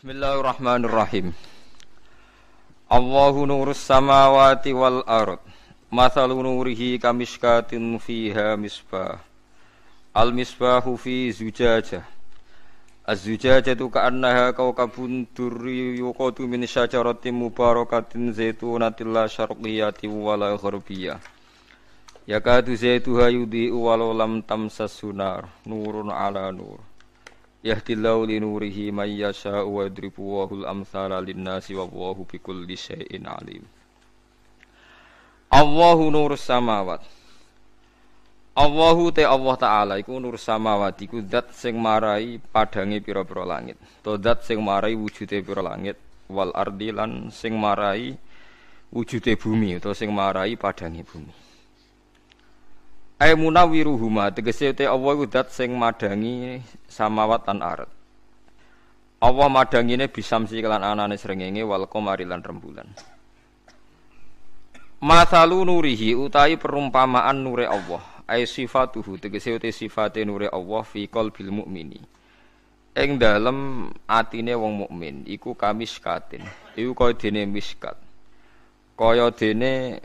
Bismillahirrahmanirrahim. Allahu nurus samawati wal ard. Mathalu nurihi kamishkatin fiha misbah. Al misbahu fi zujajah. Az-zujajatu ka'annaha kawkabun durri yuqadu min syajaratin mubarakatin zaitunatin la syarqiyatin wala gharbiyah. Yakadu zaituha yudhi'u walau lam tamsas sunar. Nurun ala nur. Yahdillahu li nurihi may yasha'u wa yadribu wahul amsala linnasi wa wahu bikulli syai'in alim. Allahu nur samawat. Allahu te Allah taala iku nur samawat iku zat sing marai padange pira-pira langit. To zat sing marai wujude pira langit wal ardi lan sing marai wujude bumi utawa sing marai padange bumi. Ai munawiruhuma tegese te Allah iku zat sing madangi samawat lan ard. Allah madangine bisamsi kelan anane srengenge wal qamari lan rembulan. Masalu nurihi utai perumpamaan nure Allah ai sifatuhu tegese te sifate nure Allah fi qalbil mukmini. Ing dalem atine wong mukmin iku kamiskatin. Iku kaya dene miskat. Kaya dene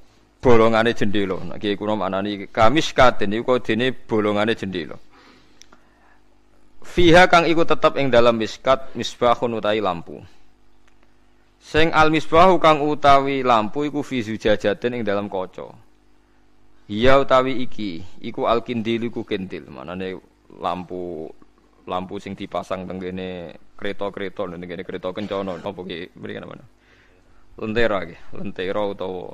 bolongane jendela. Nek kiye kuna maknani kamis katen iku dene bolongane jendela. Fiha kang iku tetep ing dalam miskat misbahun utawi lampu. Sing al misbahu kang utawi lampu iku fi zujajatin ing dalam kaca. Iya utawi iki iku al kindil iku kendil. Manane lampu lampu sing dipasang teng kene kereta-kereta ning kene kereta kencana apa ki mriki mana? Lentera ki, lentera utawa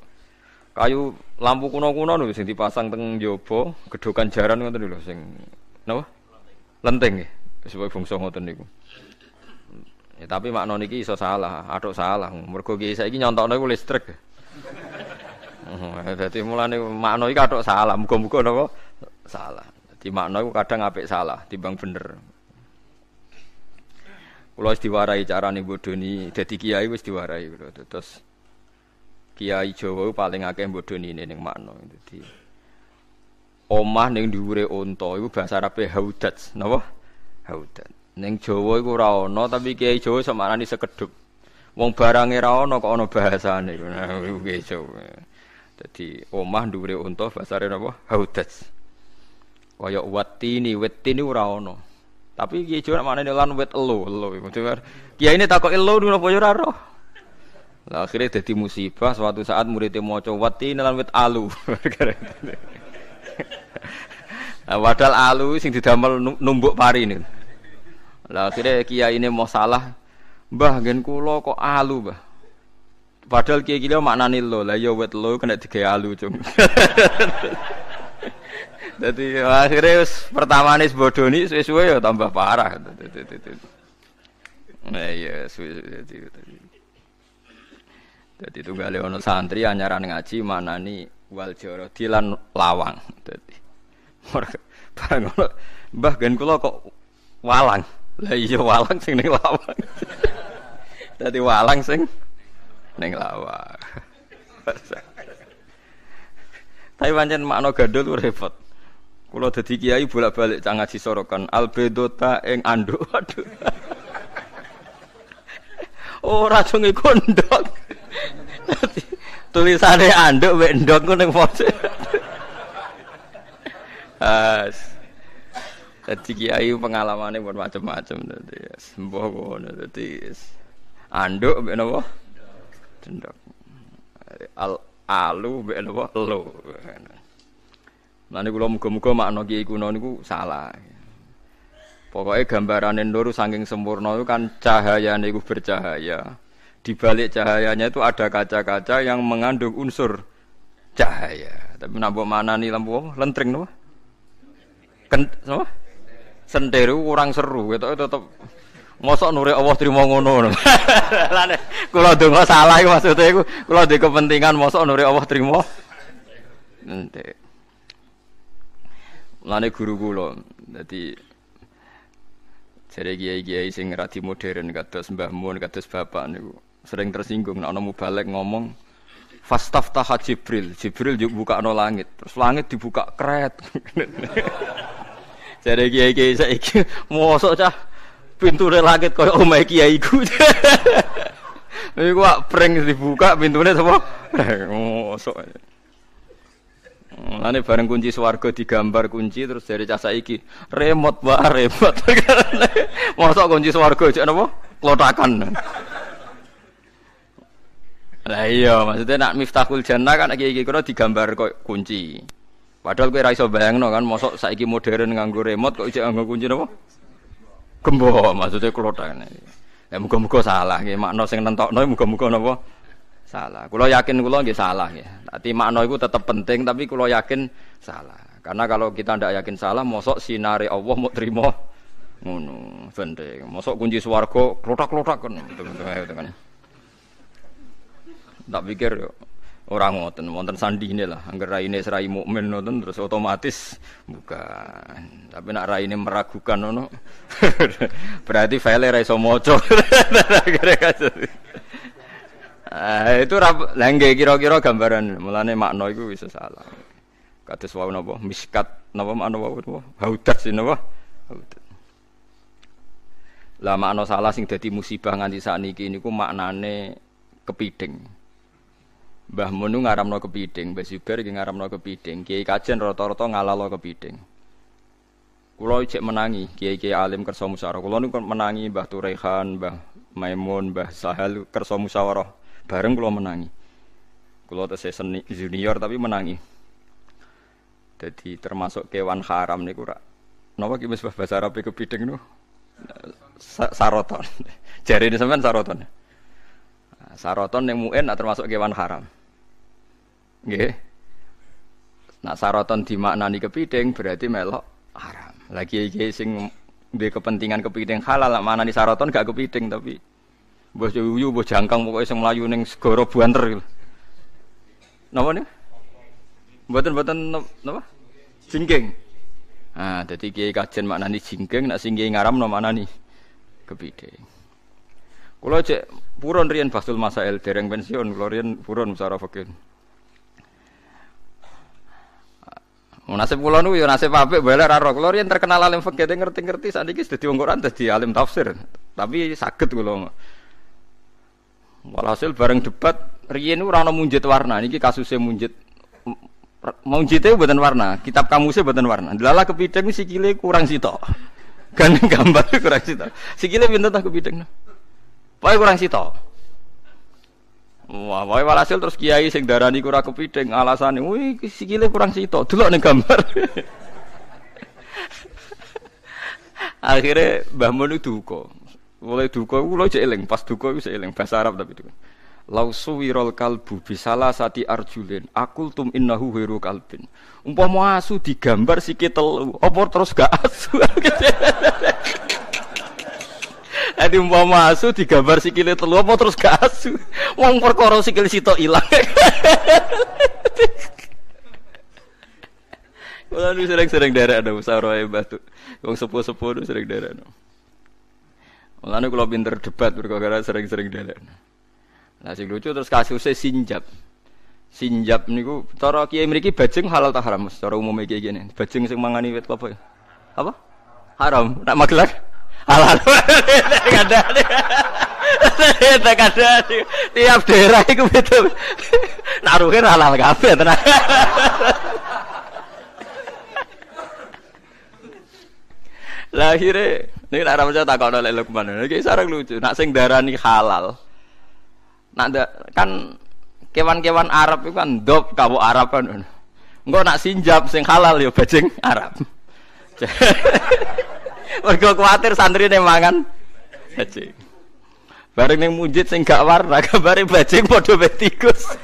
kayu lampu kuno-kuno lho sing dipasang teng njaba gedhokan jaran ngoten lho sing napa? Lenteng nggih sebab bangsa ngoten niku. Ya, tapi makna niki iso salah atuk salah. Mergo ki saiki nyontokno iku listrik. Dadi mulane makna iki atuk salah muga-muga napa? Salah. Dadi makna iku kadang apik salah timbang bener. Kula wis diwarai carane bodoni dadi kiai wis diwarai terus Kiai Jawa paling akeh ini ning makna. Dadi omah ning dhuwure unta iku bahasa Arabe haudat, napa? Haudat. Ning Jawa iku ora ana tapi Kiai Jawa semarani sekedhuk. Wong barange ra ana kok ana bahasane. Nah, iku Kiai Jawa. Dadi omah dhuwure unta bahasane napa? Haudat. Kaya watini, wetini ora ana. Tapi Kiai Jawa maknane lan wet elo, elo. Kiai ini takok elo napa ya ora roh. Lah akhirnya jadi musibah suatu saat muridnya mau coba nelan wit alu. nah, padahal alu sing didamel numbuk pari ini. Lah akhirnya kiai ini mau salah, mbah gen kulo kok alu mbah. Padahal kiai kiai maknani lo, lah ya wet lo kena tiga alu cung. Jadi akhirnya pertama nih bodoni sesuai ya tambah parah. Nah iya suwe-suwe. Jadi itu gale ono santri anyaran ngaji mana nih wal joro dilan lawang. Jadi barang ono mbah gen kok walang. Lah iya walang sing ning lawang. Dadi walang sing ning lawang. Tapi pancen makna gandul repot. Kula dadi kiai bolak-balik cang ngaji sorokan albedota ing anduk. Waduh. Oh, iku ndok. Tulisannya anduk mek ndok ku ning foto. As. Dadi kiai pengalamane pun macam-macam dadi sembuh ngono dadi anduk mek napa? Ndok. Al alu mek napa? Lo. Lan kula muga-muga makna kiai kuno niku salah. Pokoknya gambaran nur saking sempurna itu kan cahaya niku bercahaya di balik cahayanya itu ada kaca-kaca yang mengandung unsur cahaya. Tapi nambah mana nih lampu apa? Lentring no? Ken, apa? Senderu kurang seru, gitu tetap mosok nuri Allah terima ngono. Lane kula donga salah iku maksudnya iku kula di kepentingan mosok nuri Allah terima. Nanti. Lane guru kula dadi Jadi kiai-kiai sing radi modern kados Mbah Mun kados bapak niku sering tersinggung nek ana mubalek ngomong Fastaftah Jibril, Jibril juga buka no langit, terus langit dibuka kret. Jadi kiai kiai saiki mosok cah pintu langit koyo omahe kiai ku. Iku wak pring dibuka pintune sapa? Mosok. Lane bareng kunci swarga digambar kunci terus dari cah saiki remote wae remote. Mosok kunci swarga jek napa? Klotakan. Lah iya, maksudnya nak miftahul jannah kan iki iki kira digambar kok kunci. Padahal kowe ra iso bayangno kan mosok saiki modern nganggo remote kok ijek nganggo kunci napa? Gembo, maksudnya klotakan. Ya muga-muga salah nggih makna sing nentokno muga-muga napa salah. Kula yakin kula nggih salah nggih. Dadi makna iku tetep penting tapi kula yakin salah. Karena kalau kita ndak yakin salah mosok sinare Allah mau terima ngono. Penting. Mosok kunci swarga klotak-klotak kan. Tak pikir orang ngoten, wonten sandine lah. Angger raine serai mukmin ngoten terus otomatis bukan. Tapi nak raine meragukan ngono. berarti file ra iso maca. Ah, itu rap, langge kira-kira gambaran mulane makna iku bisa salah. Kados wau napa miskat napa makna wau napa haudat sih napa haudat. Lah makna salah sing dadi musibah nganti sakniki niku maknane kepiding. Mbah Mun ngaramno kepiding, Mbah Zubair iki ngaramno kepiding. Kiai kajen rata-rata ngalalo kepiding. Kulo cek menangi kiai-kiai alim kersa musyawarah. Kulo niku menangi Mbah Turehan, Mbah Maimun, Mbah Sahal kersa musyawarah. Bareng kulo menangi. Kulo tesih junior tapi menangi. Jadi termasuk kewan haram niku rak. Napa ki wis bahasa Arab kepiding niku? Saroton. Jari sampean saroton. Saroton yang muen termasuk kewan haram. Nggih. Nah saroton dimaknani kepiding berarti melok haram. Lagi iki sing duwe kepentingan kepiting halal mana nih saroton gak kepiting tapi bos yuyu bos jangkang pokoknya sing melayu ning segoro buanter. Napa nih? Mboten mboten napa? Jingking. Ah, dadi kiai kajen maknani jingking, nak sing kiai ngaram no maknani kepiting. Kula cek purun riyen Basul Masail dereng pensiun, kula riyen purun musara fakir. Nasib kula niku ya nasib apik bae ra roh. Kula terkenal alim fikih ngerti-ngerti sakniki dadi wong Quran dadi alim tafsir. Tapi saged kula. Walhasil bareng debat riyen ora ono munjit warna. Niki kasusnya munjit munjite mboten warna, kitab kamusnya mboten warna. Delala kepithing sikile kurang sitok. Gandeng gambar kurang sitok. Sikile pinten ta kepithing. Pokoke kurang sitok. Wah, wae walhasil terus kiai sing darani kurang kepiting alasane, wih sikile kurang sito, delok ning gambar. Akhirnya Mbah Mun duka. Mulai duka kula cek eling, pas duka wis eling bahasa Arab tapi itu. Lau suwirol kalbu bisalah sati arjulin akul tum innahu heru kalbin. Umpama asu digambar sikit telu, apa terus gak asu? Adi umpama asu digambar sikile telu apa terus gak asu. Wong perkara sikil sitok ilang. Kula nu sering-sering derek ada e batu. Wong sepuh-sepuh nu sering derek. Mulane kula pinter debat perkara sering-sering derek. Nah sing lucu terus kasusnya sinjab. Sinjab niku cara kiai mriki bajing halal ta haram? Cara umum iki gini. Bajing sing mangani wit apa ya? Apa? Haram. Nak magelar? Halal ada kadang tiap daerah itu betul naruhin halal kafe tenang lah akhirnya ini nak ramadhan tak kau nolak lukman ini sarang lucu. Nak sing darani halal. Nak kan kewan-kewan Arab itu kan dop kabu Arab kan. Enggak nak sinjab sing halal ya bajing Arab Mergo kuwatir santri ning mangan bajing. Bareng ning mujid sing gak warna, gambare bajing padha tikus.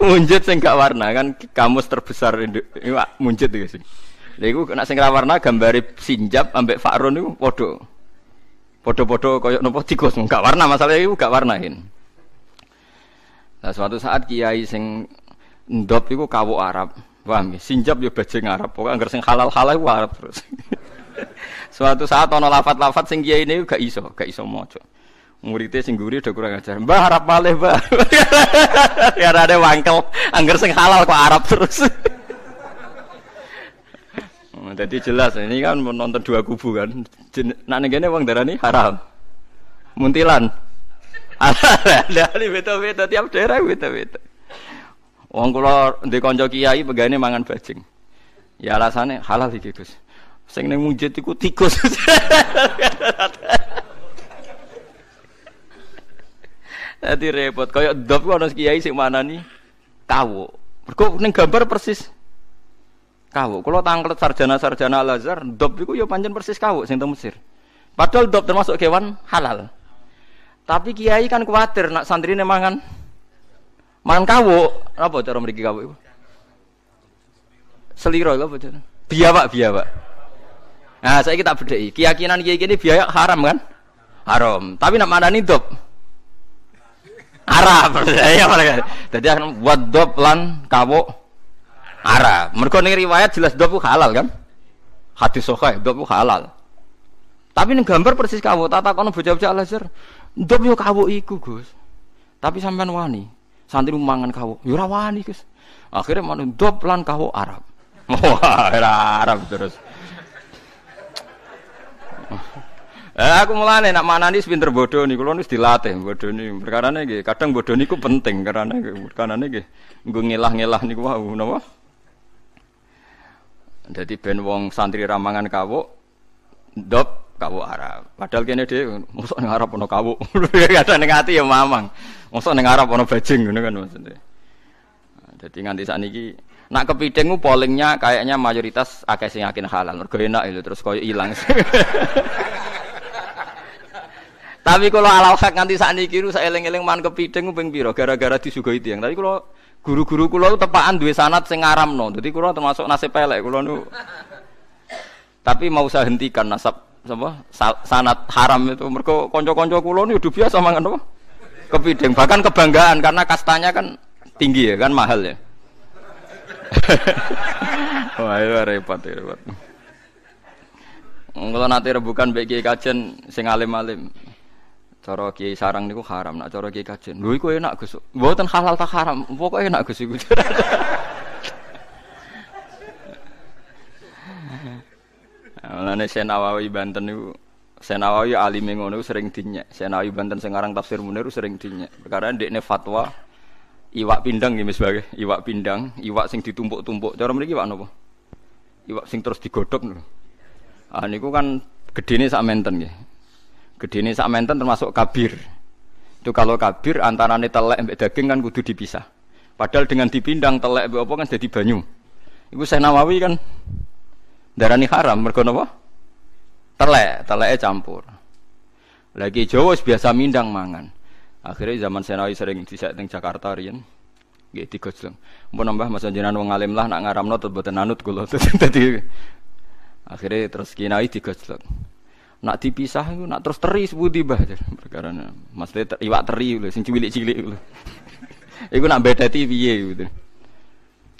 munjit sing gak warna kan kamus terbesar Iwak munjit iki sing. Iku sing warna gambare sinjab ambek Fakron niku padha. Padha-padha kaya napa tikus gak warna masalah iku gak warnain. Nah suatu saat kiai sing ndop iku kawuk Arab. Paham ya? Sinjab ya bajing Arab. Pokoknya anggar sing halal-halal ku Arab terus. Suatu saat ana lafat-lafat sing kiai ini gak iso, gak iso maca. Muridnya sing guri udah kurang ajar. Mbah Arab malih, Mbah. ya ada wangkel, anggar sing halal kok Arab terus. jadi jelas ini kan menonton dua kubu kan. Nak negene wong darani haram. Muntilan. Ada beda-beda tiap daerah beda-beda. Wong kula ndek kanca kiai pegane mangan bajing. Ya alasannya halal iki Gus. Sing ning mujid iku tikus. Dadi repot kaya dop ana kiai sing manani kawuk. Mergo ning gambar persis kawuk. Kalau tangklet sarjana-sarjana Al-Azhar, dop itu ya panjang persis kawuk sing Mesir. Padahal dop termasuk kewan halal. Tapi kiai kan khawatir nak santri mangan mangan kawuk. Apa cara mriki kawuk itu? Seliro apa cara? Biawak, biawak. Nah, saya kita bedai. Keyakinan kiai ini biaya haram kan? Haram. Tapi nak mana nih dop? Haram. Ya Jadi akan buat dop lan kawuk Arab. Mereka nih riwayat jelas dobu halal kan? Hadis sahih dobu halal. Tapi nih gambar persis kawu tata kono bocah-bocah laser. Dop yo kawu iku, Gus. Tapi sampean wani. Santri mangan kawu. Yo ora wani. Akhirnya mana dop lan kawu Arab. Wah, Arab terus. Eh, aku mulane nak manani pinter bodoh nih, kalau nulis dilatih bodoh nih. Perkara nih, kadang bodoh niku penting karena karena nih, gue ngilah-ngilah nih, wah, nawa. Jadi ben wong santri ramangan kawuk dop kawuk Arab. Padahal kene dhewe mosok ning Arab ana kawuk. Kadang ning ati ya mamang. Mosok ning Arab ana bajing ngono kan maksudnya. Jadi nganti saat ini, nak kepiting pollingnya kayaknya mayoritas akeh sing yakin halal. Mergo enak itu terus koyo ilang. Tapi kalau alal hak nganti saat ini saya eling-eling man kepiting ping piro gara-gara disugoi tiang. Tapi kalau Guru-guru kula tepaan duwe sanat sing ngaramno. Dadi kula termasuk nasib pelek kula nu. Tapi mau saya hentikan nasab apa sanat haram itu mergo kanca-kanca kula nu udah biasa mangan apa? Kepideng bahkan kebanggaan karena kastanya kan tinggi ya kan mahal ya. Wah, itu repot, repot. Kalau nanti rebukan bagi kajian sing alim-alim. Cara kiai sarang niku haram, nak cara kiai kajen. Lho iku enak Gus. Mboten halal tak haram, pokoke enak Gus. Mulane Senawawi Banten niku Senawawi alim ngono sering dinyek. Senawawi Banten sing aran tafsir Munir sering dinyek. Perkara ndekne fatwa iwak pindang nggih sebagai iwak pindang, iwak sing ditumpuk-tumpuk. Cara mriki iwak napa? Iwak sing terus digodhog niku. Ah niku kan gedene sak menten nggih. Gede ini menten termasuk kabir. Itu kalau kabir antara telek mbek daging kan kudu dipisah. Padahal dengan dipindang telek mbek apa kan jadi banyu. Iku saya Nawawi kan darani haram mergo napa? Telek, teleknya campur. Lagi Jawa biasa mindang mangan. Akhirnya zaman Senawi sering disek teng Jakarta riyen. Nggih digojlong. Mun nambah masa jenengan wong alim lah nak ngaramno boten anut kula. Dadi akhirnya terus kinai digojlong. Nak dipisah itu nak terus teri sebuti bah perkara maksudnya ter, iwak teri lho sing cilik-cilik lho. Iku nak beda TV gitu.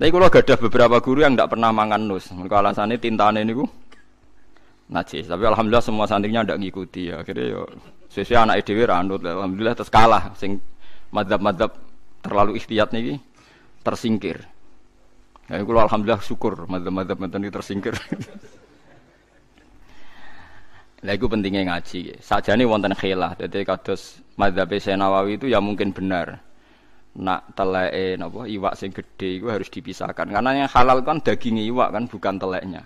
Tapi kalau gak ada beberapa guru yang tidak pernah mangan nus, mereka alasannya tintane niku najis. Tapi alhamdulillah semua santrinya tidak ngikuti ya. Akhirnya yo sesuai anak edw ranut. Alhamdulillah terus kalah. Sing madhab-madhab terlalu ikhtiyat nih tersingkir. Ya, kalau alhamdulillah syukur madhab-madhab ini tersingkir. Lah iku pentingnya ngaji. Sajane wonten khilaf. Dadi kados madzhab Nawawi itu ya mungkin benar. Nak teleke napa iwak sing gede itu harus dipisahkan. Karena yang halal kan daging iwak kan bukan teleknya.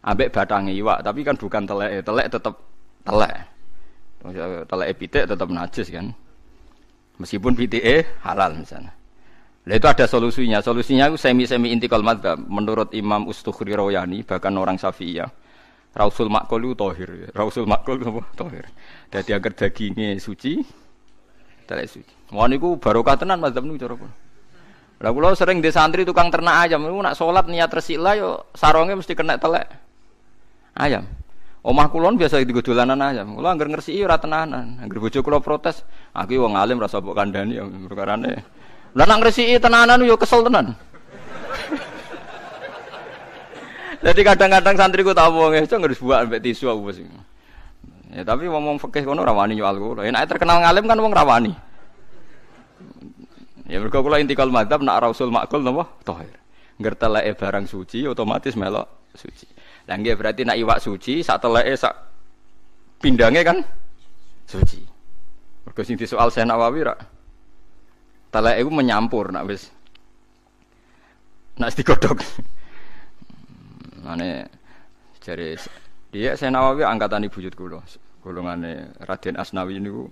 Ambek batangnya iwak, tapi kan bukan telek. Telek tetap telek. Telek pitik tetap najis kan. Meskipun pitik halal misalnya. Lah itu ada solusinya. Solusinya itu semi-semi intikal madzhab menurut Imam Ustukhri Rawayani bahkan orang Syafi'iyah Rausul makul itu tohir. Rausul makul itu? Tohir. Jadi agar dagingnya suci, telek suci. Wah niku barokah tenan mazhab niku cara. Lah sering di santri tukang ternak ayam niku nak salat niat resila yo sarongnya mesti kena telek ayam. Omah kulon biasa digo dolanan ayam. Kula anggar ngresiki ora tenanan. Anggar bojo kula protes, aku wong alim rasa mbok kandhani ya perkarane. Lah nak ngresiki tenanan yo kesel tenan. Jadi kadang-kadang santri ku tahu wong itu nggak buat ambek tisu aku sih. Ya tapi ngomong fikih kono rawani nyual kula. Ya terkenal ngalim kan wong rawani. Ya mergo kula intikal madzhab nak rasul makul napa tahir. Ngerteleke barang suci otomatis melok suci. Lah berarti nak iwak suci sak teleke sak pindange kan suci. Mergo sing soal Syekh Nawawi ra. Teleke iku menyampur nak wis nak digodhog. Mane jare dia Syekh Nawawi angkatan ibu buyut kula. Golongane Raden Asnawi niku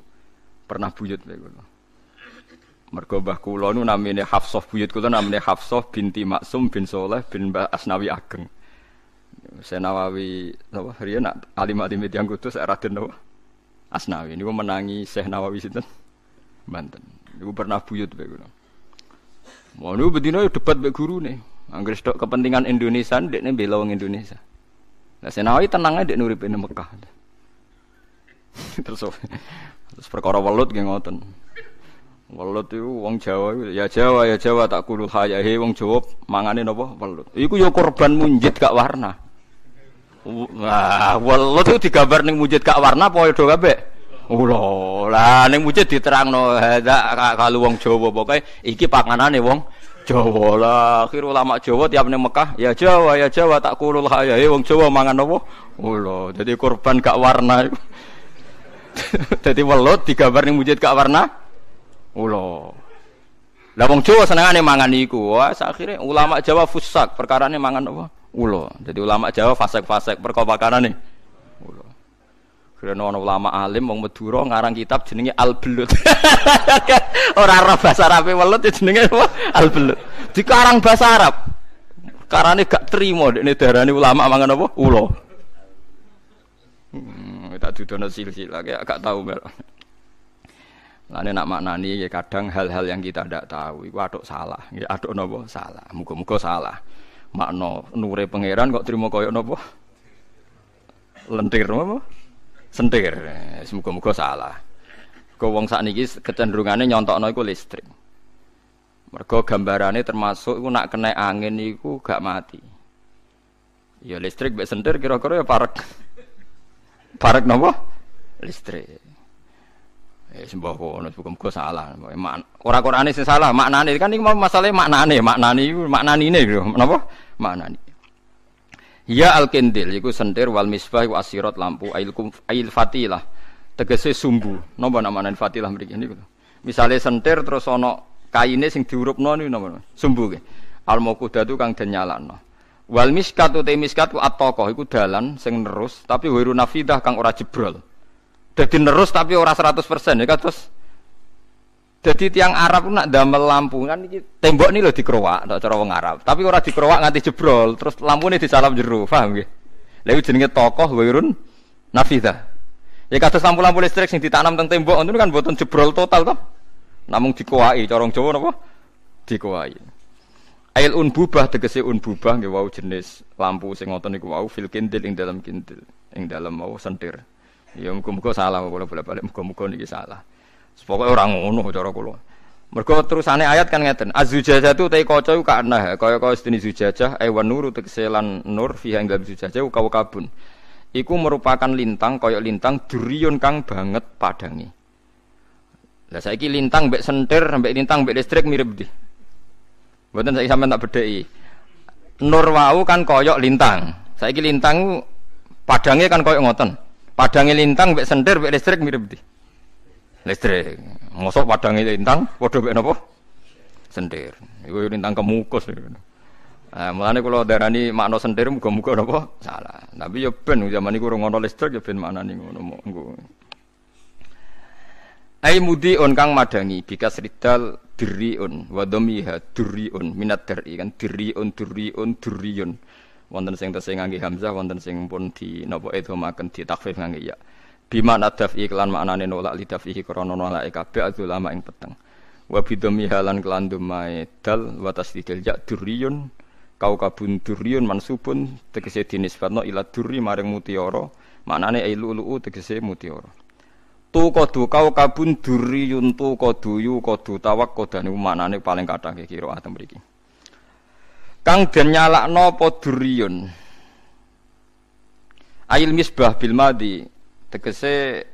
pernah buyut kula. Mergo mbah kula nu namine Hafsah buyut kula namine Hafsah binti Maksum bin Soleh bin Mbah Asnawi Ageng. Senawawi napa riyen nak alim alim yang kudus Raden napa Asnawi niku menangi Syekh Nawawi sinten Banten. Niku pernah buyut bae kula. Mau niku bedino debat bae gurune. Angger stok kepentingan Indonesia ndekne bela wong Indonesia. Lah Senawawi tenang ae ndek nurip ning Mekah. terus terus perkara welut nggih ngoten. Welut itu wong Jawa ya Jawa ya Jawa tak kulul hayahe wong Jawa mangane napa welut. Iku ya korban munjid gak warna. Wah, welut itu digambar ning mujid kak warna padha kabeh. Ula, lah ning mujid diterangno hadza kalau wong Jawa pokoke iki panganane wong Jawa lah. Akhir ulama Jawa tiap ning Mekah, ya Jawa ya Jawa tak kulul hayahe wong Jawa mangan apa? Ula, jadi korban kak warna. Jadi welut digambar ning mujid kak warna. Ula. Lah wong Jawa senengane mangan iku. Wah, akhire ulama Jawa fusak perkarane mangan apa? Ulo. Jadi ulama Jawa fasek-fasek perkopakanan nih. Ulo. Karena ulama alim wong Madura ngarang kitab jenenge Al Belut. Ora ora bahasa Arab welut ya jenenge apa? Al Belut. Dikarang bahasa Arab. Karane gak trimo dekne darani ulama mangan apa? Ulo. Hmm, tak dudono silsilah kayak gak tahu mel. Lane nak maknani ya kadang hal-hal yang kita tidak tahu iku aduk salah. Ya aduk napa? Salah. Muga-muga salah makna nure pangeran kok terima koyo napa lentir napa sentir. Semoga-moga salah. Kok wong sakniki kecenderungane nyontokno iku listrik. Mergo gambarane termasuk iku nak kena angin iku gak mati. Ya listrik mek sentir kira-kira ya parek. Parek napa listrik. Eh sembah kono muga salah. Ora Qur'ane sing salah, maknane kan iki masalah maknane, maknane iku maknanine lho. Napa? Maknane. Ya al-kindil iku sentir wal misbah wa asirat lampu ail kum ail fatilah. Tegese sumbu. Napa namane fatilah mriki niku. Misale sentir terus ana kaine sing diurupno niku napa? Sumbu ke. Al maqudatu kang den. Wal miskat te miskat ku at-taqah iku dalan sing nerus tapi wiru nafidah kang ora jebrol. Jadi nerus tapi ora 100% ya kan terus jadi tiang Arab nak damel lampu. Kan tembok ini loh dikerowak tak cara wong Arab. Tapi ora dikerowak nganti jebrol terus lampu ini disalam jeru paham gak? Lalu jenenge tokoh wirun nafida ya kados lampu-lampu listrik sing ditanam teng tembok itu kan buatan jebrol total toh. Namun dikuai corong Jawa napa? Dikuai Ail unbubah tegese unbubah nggih wau jenis lampu sing ngoten niku wau fil kindil ing dalam kindil ing dalam mau sentir Ya muga-muga salah kula bolak-balik muga-muga niki salah. Pokoke ora ngono cara kula. Mergo terusane ayat kan ngeten, azujajah tu te kaca iku kana kaya-kaya zujajah ewan nur tegese lan nur fiha zujajah kau kabun. Iku merupakan lintang kaya lintang duriun kang banget padangi. Lah saiki lintang mbek sentir mbek lintang mbek listrik mirip di. Mboten saiki sampean tak bedheki. Nur wau kan kaya lintang. Saiki lintang padangnya kan kaya ngoten. Padange lintang mbek sendir mbek listrik mirip di. Listrik. Mosok padange lintang padha mbek napa? Sendir. Iku lintang kemukus. Nah, mulane kula darani makna sendir muga-muga napa salah. Tapi ya ben zaman iku ora ngono listrik ya ben maknane ngono monggo. Ai on kang madangi bikas ridal diriun wa dhamiha duriun minat dari kan diriun duriun duriun wonten sing tesih ngangge hamzah wonten sing pun di napa idhamaken di takfif ngangge ya bima nadaf iklan maknane nolak lidaf iki krana nolak kabeh ulama ing peteng. Wa bidami halan kelan dumae dal wa tasdidil ya duriyun kau kabun duriyun mansubun tegese dinisbatno ila duri maring mutiara maknane ailulu tegese mutiara. Tu kodu kau kabun duriyun tu kodu yu kodu tawak kodane maknane paling kathah kira atem mriki. Kang den nyalakno apa duriyun? Ail misbah bil madi tegese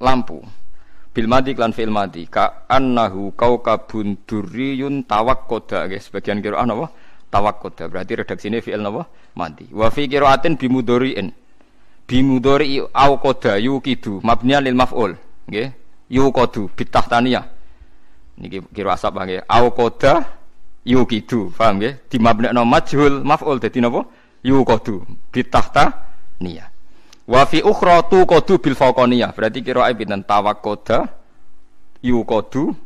lampu bil madi klan fil madi ka annahu kaukabun duriyun tawakkoda guys sebagian kira ana apa tawakkuda. Berarti redaksine fi'il napa? Mati. Wa fi qiraatin bimudhari'in. Bimudhari au qada yuqidu mabniyan lil maf'ul. Nggih. Yuqadu bitahtaniyah. Niki kira asap nggih. Au qada yuqidu. Paham nggih? Dimabnekno majhul maf'ul dadi napa? Yuqadu bitahta niyah. Wa fi ukhra tu qadu bil faqaniyah. Berarti kira pinten tawakkuda yuqadu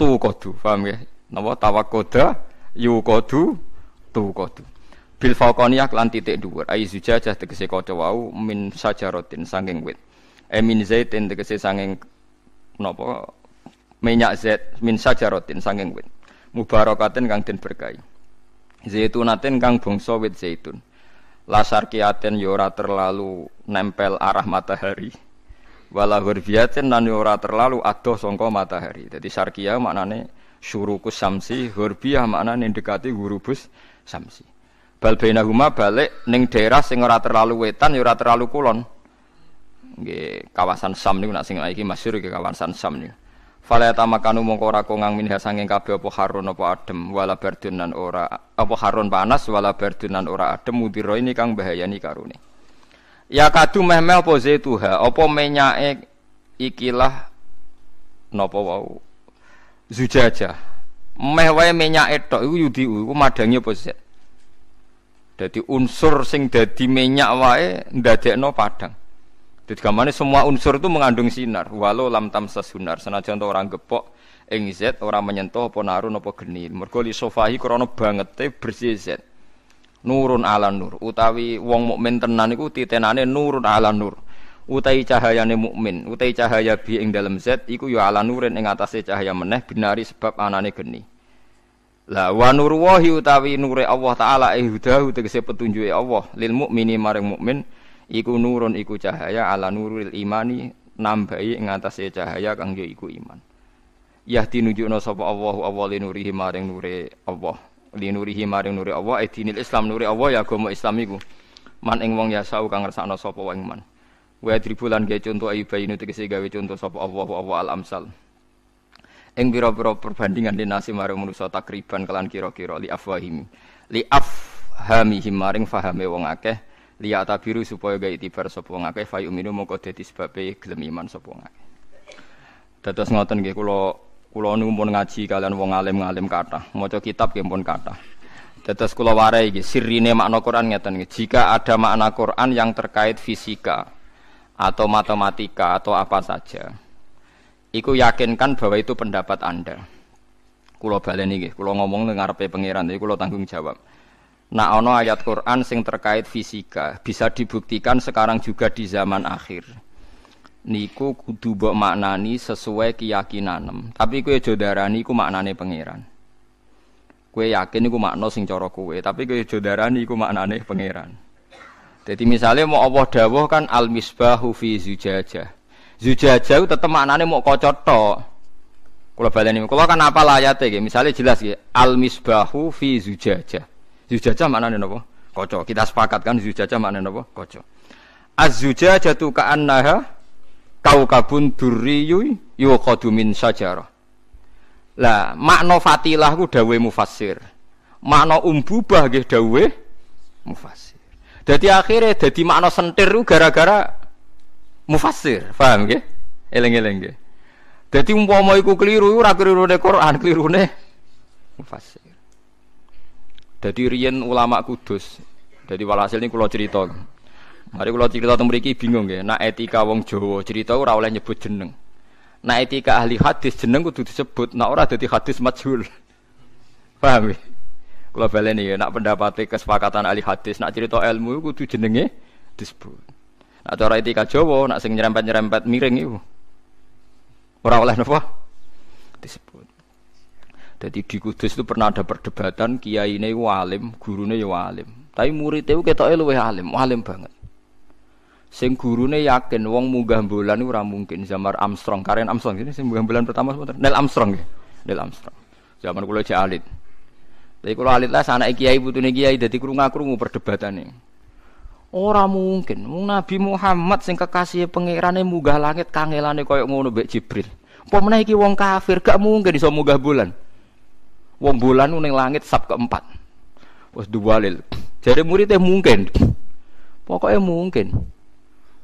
tu qadu. Paham nggih? Napa? Tawakkuda yuqadu tuqadu bil faqaniyah lan titik dhuwur. Ai zujajah tegese kaca wau min sajaratin sanging wit. E min zaitin tegese sanging napa? Minyak zait min sajaratin sanging wit. Mubarakatin kang den berkahi. Zaitunatin kang bangsa wit zaitun lasar kiaten yo ora terlalu nempel arah matahari. Wala hurbiyatin lan yo ora terlalu adoh sangka matahari. Dadi sarkia maknane syurukus samsi hurbiyah maknane dekati gurubus samsi. Bal bainahuma balik ning daerah sing ora terlalu wetan ya ora terlalu kulon. Nggih kawasan Sam niku nak sing iki iki kawasan Sam niku fala tamakanu mongko ora kongang minha sanging kabeh apa harun apa adem wala bardunan ora apa harun panas wala bardunan ora adem mudira ini kang bahayani karune ya kadu mehmel apa zaituha apa menyake ikilah napa wau zujaja. Meh wae minyak tok iku yudi iku madangi apa zat. Dadi unsur sing dadi minyak wae ndadekno padang. Jadi gamane semua unsur itu mengandung sinar. Walau lam tamsa sunar. Senajan orang gepok ing zat ora menyentuh apa narun apa geni. Mergo li sofahi krana bangete bersih. Nurun ala nur utawi wong mukmin tenan iku titenane nurun ala nur utai cahayane mukmin, utai cahaya bi ing dalam zat iku ya ala nurin ing atase cahaya meneh binari sebab anane geni. Lah wa nur wahi utawi nure Allah taala eh hudahu tegese petunjuke Allah lil mukmini maring mukmin iku nurun iku cahaya ala nuril imani nambahi ing atase cahaya kang ya iku iman. Yahdi nunjukna sapa Allah Allah linurihi maring nure Allah linurihi maring nure Allah edinil Islam nure Allah ya agama Islam iku. Man ing wong ya sau kang ngersakno sapa wae man. Wa dribulan ge contoh ayu bayinu tegese gawe contoh sapa Allah Allah al amsal. Ing pira-pira perbandingan dinasi marang manusa takriban kelan kira-kira li afwahim. Li afhamihim maring fahame wong akeh li tabiru supaya gawe itibar sapa wong akeh fa yuminu mongko dadi sebabe gelem iman sapa wong akeh. Dados ngoten nggih kula kula niku pun ngaji kalian wong alim-alim kathah, maca kitab nggih pun kathah. Dados kula warai iki sirine makna Quran ngeten Jika ada makna Quran yang terkait fisika, atau matematika atau apa saja. Iku yakinkan bahwa itu pendapat Anda. Kulo baleni nggih, kulo ngomong ning ngarepe pangeran, jadi kulo tanggung jawab. Nah, ono ayat Quran sing terkait fisika bisa dibuktikan sekarang juga di zaman akhir. Niku kudu mbok maknani sesuai keyakinan. Tapi kowe aja darani iku maknane pangeran. Kowe yakin iku makna sing cara kowe, tapi kowe aja darani iku maknane pangeran. Jadi misalnya mau Allah dawuh kan al misbahu fi zujajah. Zujajah itu tetep maknane mau kocot tok. Kula baleni kula kan apa layate nggih. Misale jelas nggih al misbahu fi zujajah. Zujajah maknane napa? Kaca. Kita sepakat kan zujajah maknane napa? Kaca. Az-zujajah tu ka'annaha kaukabun durriyu yuqadu min sajarah. Lah, makna fatilah ku dawuhe mufassir. Makna umbubah nggih dawuhe mufassir. Jadi akhirnya jadi makna sentir gara-gara mufassir, paham nggih? Eling-eling nggih. Dadi umpama iku keliru, ora klirune Quran, klirune mufassir. Jadi riyen ulama kudus. Jadi walhasil ini kalau cerita. Mari kalau cerita tentang mriki bingung ya. Nak etika wong Jawa cerita ora oleh nyebut jeneng. Nak etika ahli hadis jeneng kudu disebut. Nak ora dadi hadis majhul. Paham ya? Kalau baleni ya, nak pendapat kesepakatan ahli hadis, nak cerita ilmu kudu jenenge disebut. Nak cara etika Jawa, nak sing nyerempet-nyerempet miring itu. Ora oleh napa? Disebut. Jadi di Kudus itu pernah ada perdebatan kiai ini alim, gurunya ya alim. Tapi murid itu kita luwih alim, alim banget. Sing gurune yakin wong munggah bulan itu ora mungkin zaman Armstrong, Karen Armstrong ini sing munggah bulan pertama sebentar. Neil Armstrong ya. Neil Armstrong. Zaman kula cek alit. Tapi kalau alit lah anak kiai nih kiai jadi krungu perdebatan nih. Orang mungkin, Nabi Muhammad sing kekasih pangerane munggah langit kangelane koyok ngono mbek Jibril. Apa meneh iki wong kafir gak mungkin iso munggah bulan. Wong bulan ning langit sab keempat. Wes duwalil. Jadi muridnya mungkin. Pokoknya mungkin.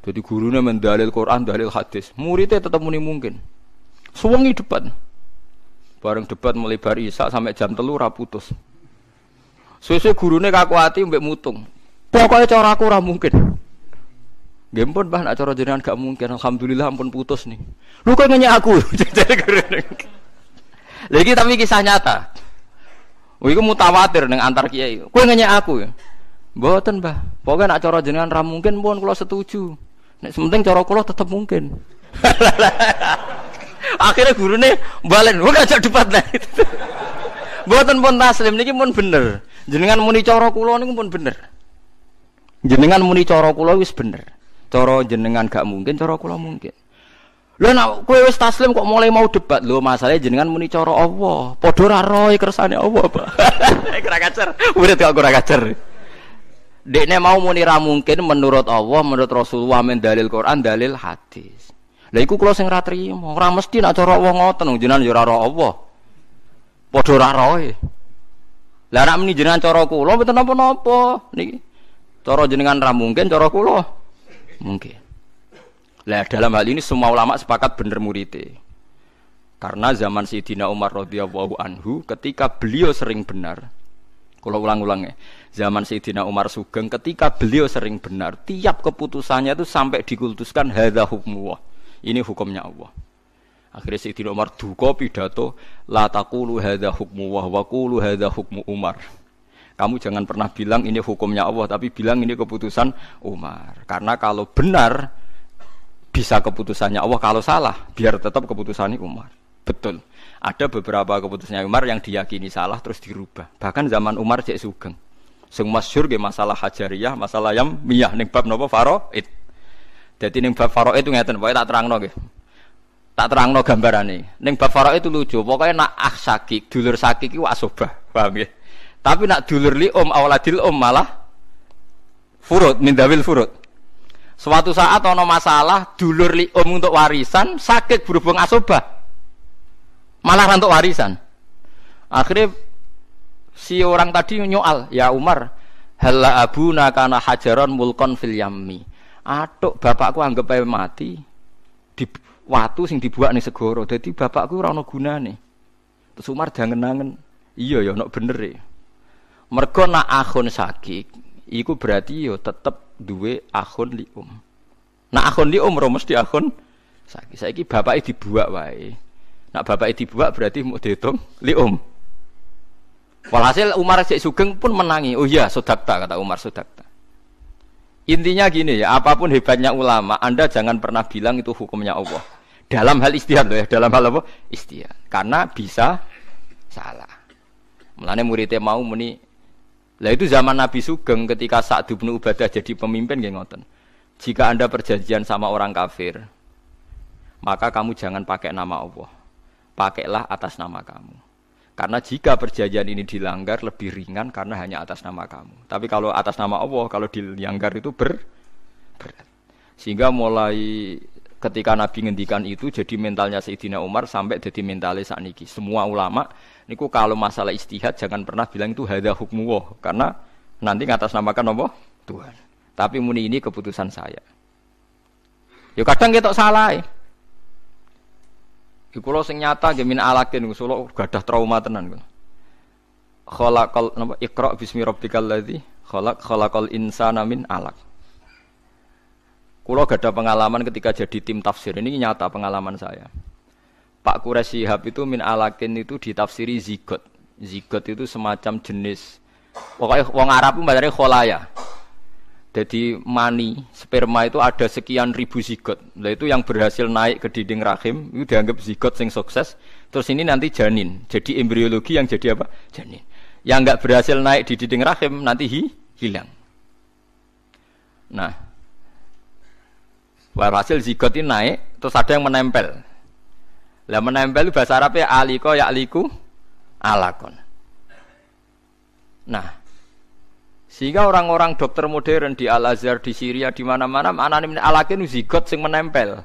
Jadi gurunya mendalil Quran, dalil hadis. Muridnya tetap muni mungkin. Suwengi debat. Bareng debat mulai bar isak sampai jam telu raputus. Suwe-suwe gurune kaku hati mbek mutung. Pokoknya cara aku ora mungkin. Game pun bah nak cara jenengan gak mungkin. Alhamdulillah ampun putus nih. Lu kok nanya aku? Lagi tapi kisah nyata. Wih, iku mutawatir neng antar kiai. Kue nanya aku ya. Mboten, Mbah. Pokoknya nak cara jenengan ra mungkin pun kula setuju. Nek sementing cara kula tetep mungkin. Akhirnya gurune balen, "Wong ajak debat lah." Mboten pun taslim niki pun bener. Jenengan muni cara kula niku pun bener. Jenengan muni cara kula wis bener. Cara jenengan gak mungkin, cara kula mungkin. Lho nak kowe wis taslim kok mulai mau debat. Lho masalahnya jenengan muni cara Allah. Padha ra roe kersane Allah, Pak. Kira kacer. Murid kok ora kacer. Dekne mau muni ra mungkin menurut Allah, menurut Rasulullah men dalil Quran, dalil hadis. Lah iku kula sing ra trimo. Ora mesti nak cara Allah ngoten, jenengan yo ora Allah. Padha ra roe. Lah nek muni jenengan cara kula mboten napa-napa niki. Cara jenengan ra mungkin, cara kula mungkin. Lah dalam hal ini semua ulama sepakat bener muridé. Karena zaman Sayyidina Umar radhiyallahu anhu ketika beliau sering benar, kalau ulang-ulang ya, zaman Sayyidina Umar Sugeng ketika beliau sering benar, tiap keputusannya itu sampai dikultuskan hadza hukmu Ini hukumnya Allah. Akhirnya Sayyidina Umar duka pidato, la taqulu hadza hukmu wa qulu hadza hukmu Umar. Kamu jangan pernah bilang ini hukumnya Allah, tapi bilang ini keputusan Umar. Karena kalau benar, bisa keputusannya Allah kalau salah biar tetap keputusannya Umar. Betul. Ada beberapa keputusannya Umar yang diyakini salah terus dirubah. Bahkan zaman Umar cek sugeng. Sing masalah hajariyah masalah yang miyah ning bab napa? Faraid jadi ning bab faraid itu ngeten pokoke tak terangno nggih. Tak terangno gambarane. Ning bab faraid itu lucu pokoknya nak ah sakik dulur sakik itu asobah paham ya tapi nak dulur li om awaladil om malah furut mindawil furut Suatu saat ono masalah dulur li om untuk warisan sakit berhubung asobah. Malah untuk warisan. Akhirnya si orang tadi nyoal, ya Umar, hala abuna kana hajaron mulkon fil yammi. Atuk bapakku anggap ae mati di watu sing dibuat nih segoro. Jadi bapakku ora ono gunane. Terus Umar jangan-jangan, iya ya ono bener ya. Mergo nak akhun sakit, iku berarti yo tetep duwe akun li um. Nah akun li um mesti akun saiki saiki bapake dibuak wae. Nak bapake dibuak berarti mau dihitung li um. Walhasil Umar Cek Sugeng pun menangi. Oh iya, sodakta kata Umar sodakta. Intinya gini ya, apa pun hebatnya ulama, Anda jangan pernah bilang itu hukumnya Allah. Dalam hal istihad loh ya, dalam hal apa? Istihad. Karena bisa salah. Mulane muridnya mau muni lah itu zaman Nabi Sugeng ketika saat bin Ubadah jadi pemimpin nggih ngoten. Jika Anda perjanjian sama orang kafir, maka kamu jangan pakai nama Allah. Pakailah atas nama kamu. Karena jika perjanjian ini dilanggar lebih ringan karena hanya atas nama kamu. Tapi kalau atas nama Allah, kalau dilanggar itu ber berat. Sehingga mulai ketika Nabi ngendikan itu jadi mentalnya Sayyidina Umar sampai jadi mentalnya saat ini. Semua ulama niku kalau masalah istihad jangan pernah bilang itu hada hukmu karena nanti ngatasnamakan apa Tuhan. Tapi muni ini keputusan saya. Ya kadang kita salah. Ya. Iku lo sing nyata gemin alakin solo gadah trauma tenan Khalaqal napa Iqra bismi rabbikal ladzi khalaq khalaqal insana min alaq. Kulo gada pengalaman ketika jadi tim tafsir ini nyata pengalaman saya. Pak Quraisy Shihab itu min alakin itu ditafsiri zigot. Zigot itu semacam jenis pokoknya wong Arab itu kholaya. Jadi mani sperma itu ada sekian ribu zigot. Nah itu yang berhasil naik ke dinding rahim itu dianggap zigot sing sukses. Terus ini nanti janin. Jadi embriologi yang jadi apa? Janin. Yang nggak berhasil naik di dinding rahim nanti hi, hilang. Nah, hasil zigot ini naik, terus ada yang menempel. Lah menempel bahasa Arabnya aliko ya aliku alakon. Nah, sehingga orang-orang dokter modern di Al Azhar di Syria di mana-mana maknane alakin zigot sing menempel.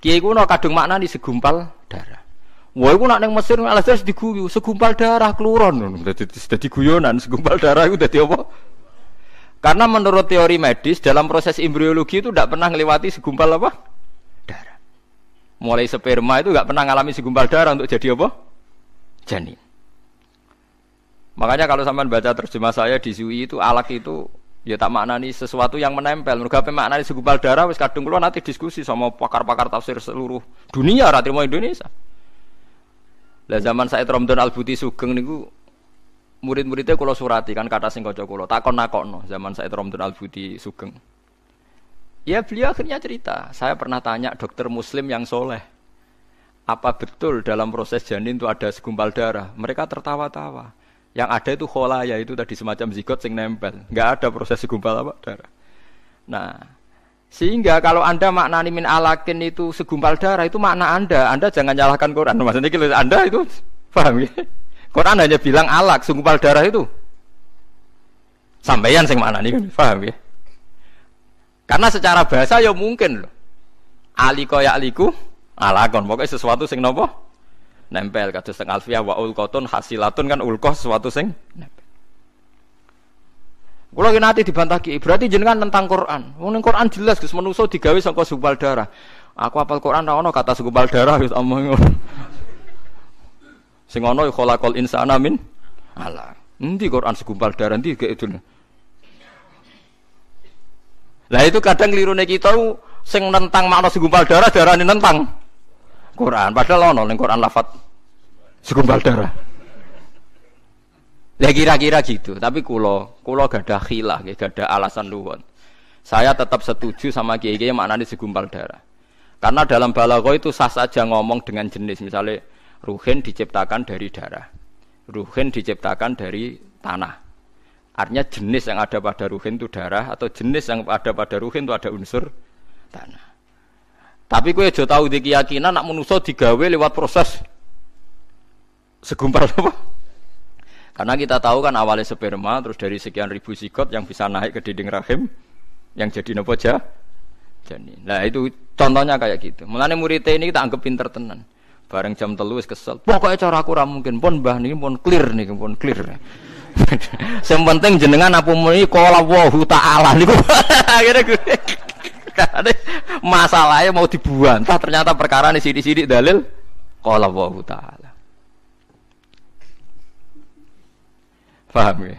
Kiai kuno kadung maknani segumpal darah. Wah, iku nak Mesir Al Azhar diguyu, segumpal darah. Dadi dadi guyonan, segumpal darah itu dadi apa? Karena menurut teori medis dalam proses embriologi itu tidak pernah melewati segumpal apa? Mulai sperma itu nggak pernah mengalami segumpal darah untuk jadi apa? Janin. Makanya kalau sampean baca terjemah saya di Zui itu alak itu ya tak maknani sesuatu yang menempel. Mereka apa maknani segumpal darah wis kadung kula nanti diskusi sama pakar-pakar tafsir seluruh dunia ra mau Indonesia. Lah zaman saya Romdon Al Buti Sugeng niku murid-muridnya kalau surati kan kata sing kocok kulo takon nakokno zaman saya Romdon Al Buti Sugeng. Ya beliau akhirnya cerita, saya pernah tanya dokter muslim yang soleh, apa betul dalam proses janin itu ada segumpal darah? Mereka tertawa-tawa. Yang ada itu ya itu tadi semacam zigot sing nempel, nggak ada proses segumpal apa darah. Nah, sehingga kalau Anda maknani min alakin itu segumpal darah itu makna Anda. Anda jangan nyalahkan Quran. Maksudnya kalau Anda itu paham ya? Quran hanya bilang alak segumpal darah itu. Sampaian sing maknani paham ya? Karena secara bahasa ya mungkin loh. Aliko ya aliku alakon. Pokoknya sesuatu sing nopo nempel kados teng alfiah wa ulqatun hasilatun kan ulqah sesuatu sing nempel. Kalau nanti dibantah ki, berarti jenengan tentang Quran. Wong ning Quran jelas Gus manusa digawe saka segumpal darah. Aku apal Quran ra ono kata segumpal darah wis omong. Sing ono khalaqal insana min ala. Endi Quran segumpal darah endi itu. Lah itu kadang kelirune kita sing nentang makna segumpal darah darane nentang Quran. Padahal ono ning Quran lafat segumpal darah. Ya kira-kira gitu. Tapi kulo, kulo gak ada khilah, gak ada alasan luhon. Saya tetap setuju sama kiai kiai maknanya segumpal darah. Karena dalam balago itu sah saja ngomong dengan jenis. Misalnya ruhin diciptakan dari darah. Ruhin diciptakan dari tanah. Artinya jenis yang ada pada ruhin itu darah atau jenis yang ada pada ruhin itu ada unsur tanah. Tapi kue jauh tahu di keyakinan nak menuso digawe lewat proses segumpal apa? Karena kita tahu kan awalnya sperma, terus dari sekian ribu zigot yang bisa naik ke dinding rahim, yang jadi nopo jah, jadi. Nah itu contohnya kayak gitu. Mulane murid ini kita anggap pinter tenan. Bareng jam telu kesel. Pokoknya cara aku mungkin pun bah nih pun clear nih pun clear. Yang penting jenengan apa muni kala wahu ta'ala niku. Akhirnya gue masalahnya mau dibuang. ternyata perkara nih sidik-sidik dalil kala wahu ta'ala. Paham ya?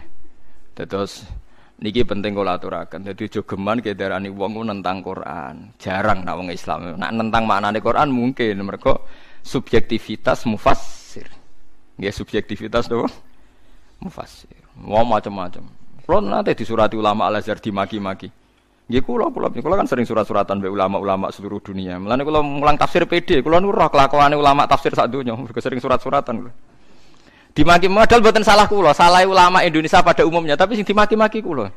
Terus niki penting kalau aturakan. Jadi jogeman kedarani wong nentang Quran. Jarang nak wong Islam. Nak nentang maknane Quran mungkin mereka subjektivitas mufassir. Nggih subjektivitas doang mufassir. Mau macam-macam. Kalau nanti disurati ulama Al Azhar dimaki-maki. Nggih kula kula kula kan sering surat-suratan be ulama-ulama seluruh dunia. Mulane kula mulang tafsir PD, kula nu roh kelakuane ulama tafsir sak donya, sering surat-suratan. Dimaki modal buatan salah kulo, salah ulama Indonesia pada umumnya, tapi sing dimaki-maki kulo.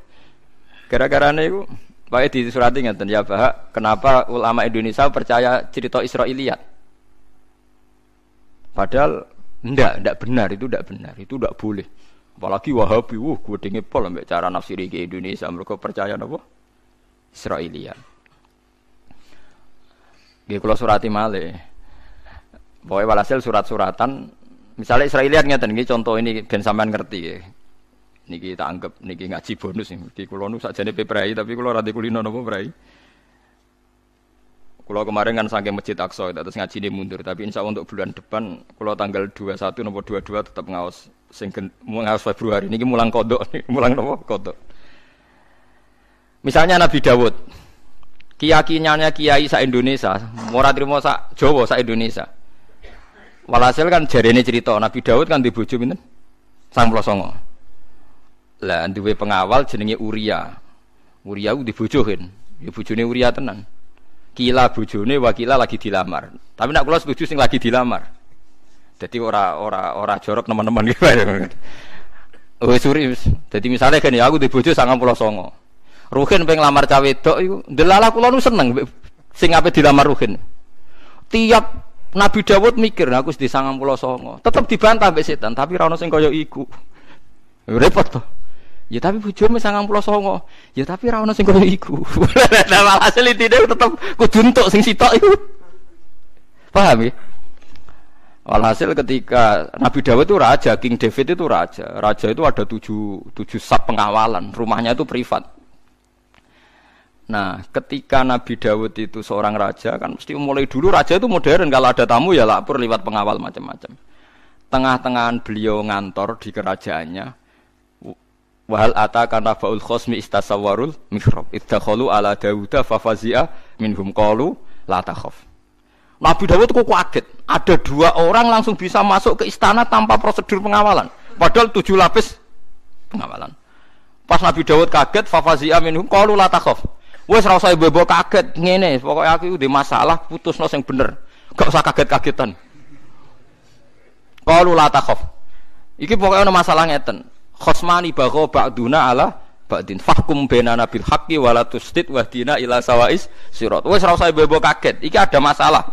Gara-gara niku Pak di surati ngeten ya Pak, kenapa ulama Indonesia percaya cerita Israiliyat? Padahal ndak, ndak benar itu ndak benar, itu ndak boleh. Apalagi Wahabi, wuh gue dingin pol cara nafsiri ke Indonesia, mereka percaya apa? Israiliyat. Gak kalau surati male. Pokoknya walhasil surat-suratan Misalnya Israeliat ngeten nggih contoh ini ben sampean ngerti ya. Niki tak anggap niki ngaji bonus nih. Niki kula nu sakjane peprai tapi kula ra kulino napa prai. Kula kemarin kan saking Masjid Aqsa terus ngaji ini mundur tapi insya Allah untuk bulan depan kula tanggal 21 nomor 22 tetap ngaos sing ngaos Februari niki mulang kodok mulang napa kodok. Misalnya Nabi Dawud keyakinannya kiai sa Indonesia, ora trimo sa Jawa sa Indonesia. Walhasil kan jari ini cerita Nabi Daud kan dibujuk ini sang songo. Lah duwe pengawal jenenge Uria. Uria ku dibujuhin. Ya bojone Uria tenan. Kila bojone wakila lagi dilamar. Tapi nak kula setuju sing lagi dilamar. Jadi ora ora ora jorok teman-teman gitu. Wis suri. Jadi misalnya kan ya aku dibojo 99. Ruhin pengen lamar cawe wedok iku delala kula nu seneng sing ape dilamar Ruhin. Tiap Nabi Dawud mikir, aku di sangang pulau songo, tetap dibantah mbek setan, tapi rano sing kaya iku. Repot toh. Ya tapi bojomu sangang pulau songo, ya tapi rano sing kaya iku. Nah malah tetep kudu entuk sing sitok iku. Paham ya? Walhasil ketika Nabi Dawud itu raja, King David itu raja. Raja itu ada tujuh, tujuh sab pengawalan, rumahnya itu privat. Nah, ketika Nabi Dawud itu seorang raja, kan mesti mulai dulu raja itu modern. Kalau ada tamu ya lapor lewat pengawal macam-macam. Tengah-tengahan beliau ngantor di kerajaannya. Wahal ata karena faul khosmi istasawarul mikrob. Idakhalu ala Dawuda fafazia minhum qalu la takhaf. Nabi Dawud kok kaget. Ada dua orang langsung bisa masuk ke istana tanpa prosedur pengawalan. Padahal tujuh lapis pengawalan. Pas Nabi Dawud kaget, fafazia minhum qalu la. Wes ora usah ibu kaget ngene, pokoknya aku udah masalah putus yang bener. Gak usah kaget-kagetan. Qalu la. Iki pokoknya ada masalah ngeten. Khosmani bagho ba'duna ala ba'din fahkum bainana bil haqqi wala tusdid wahdina ila sawais sirat. Wes ora usah ibu kaget. Iki ada masalah.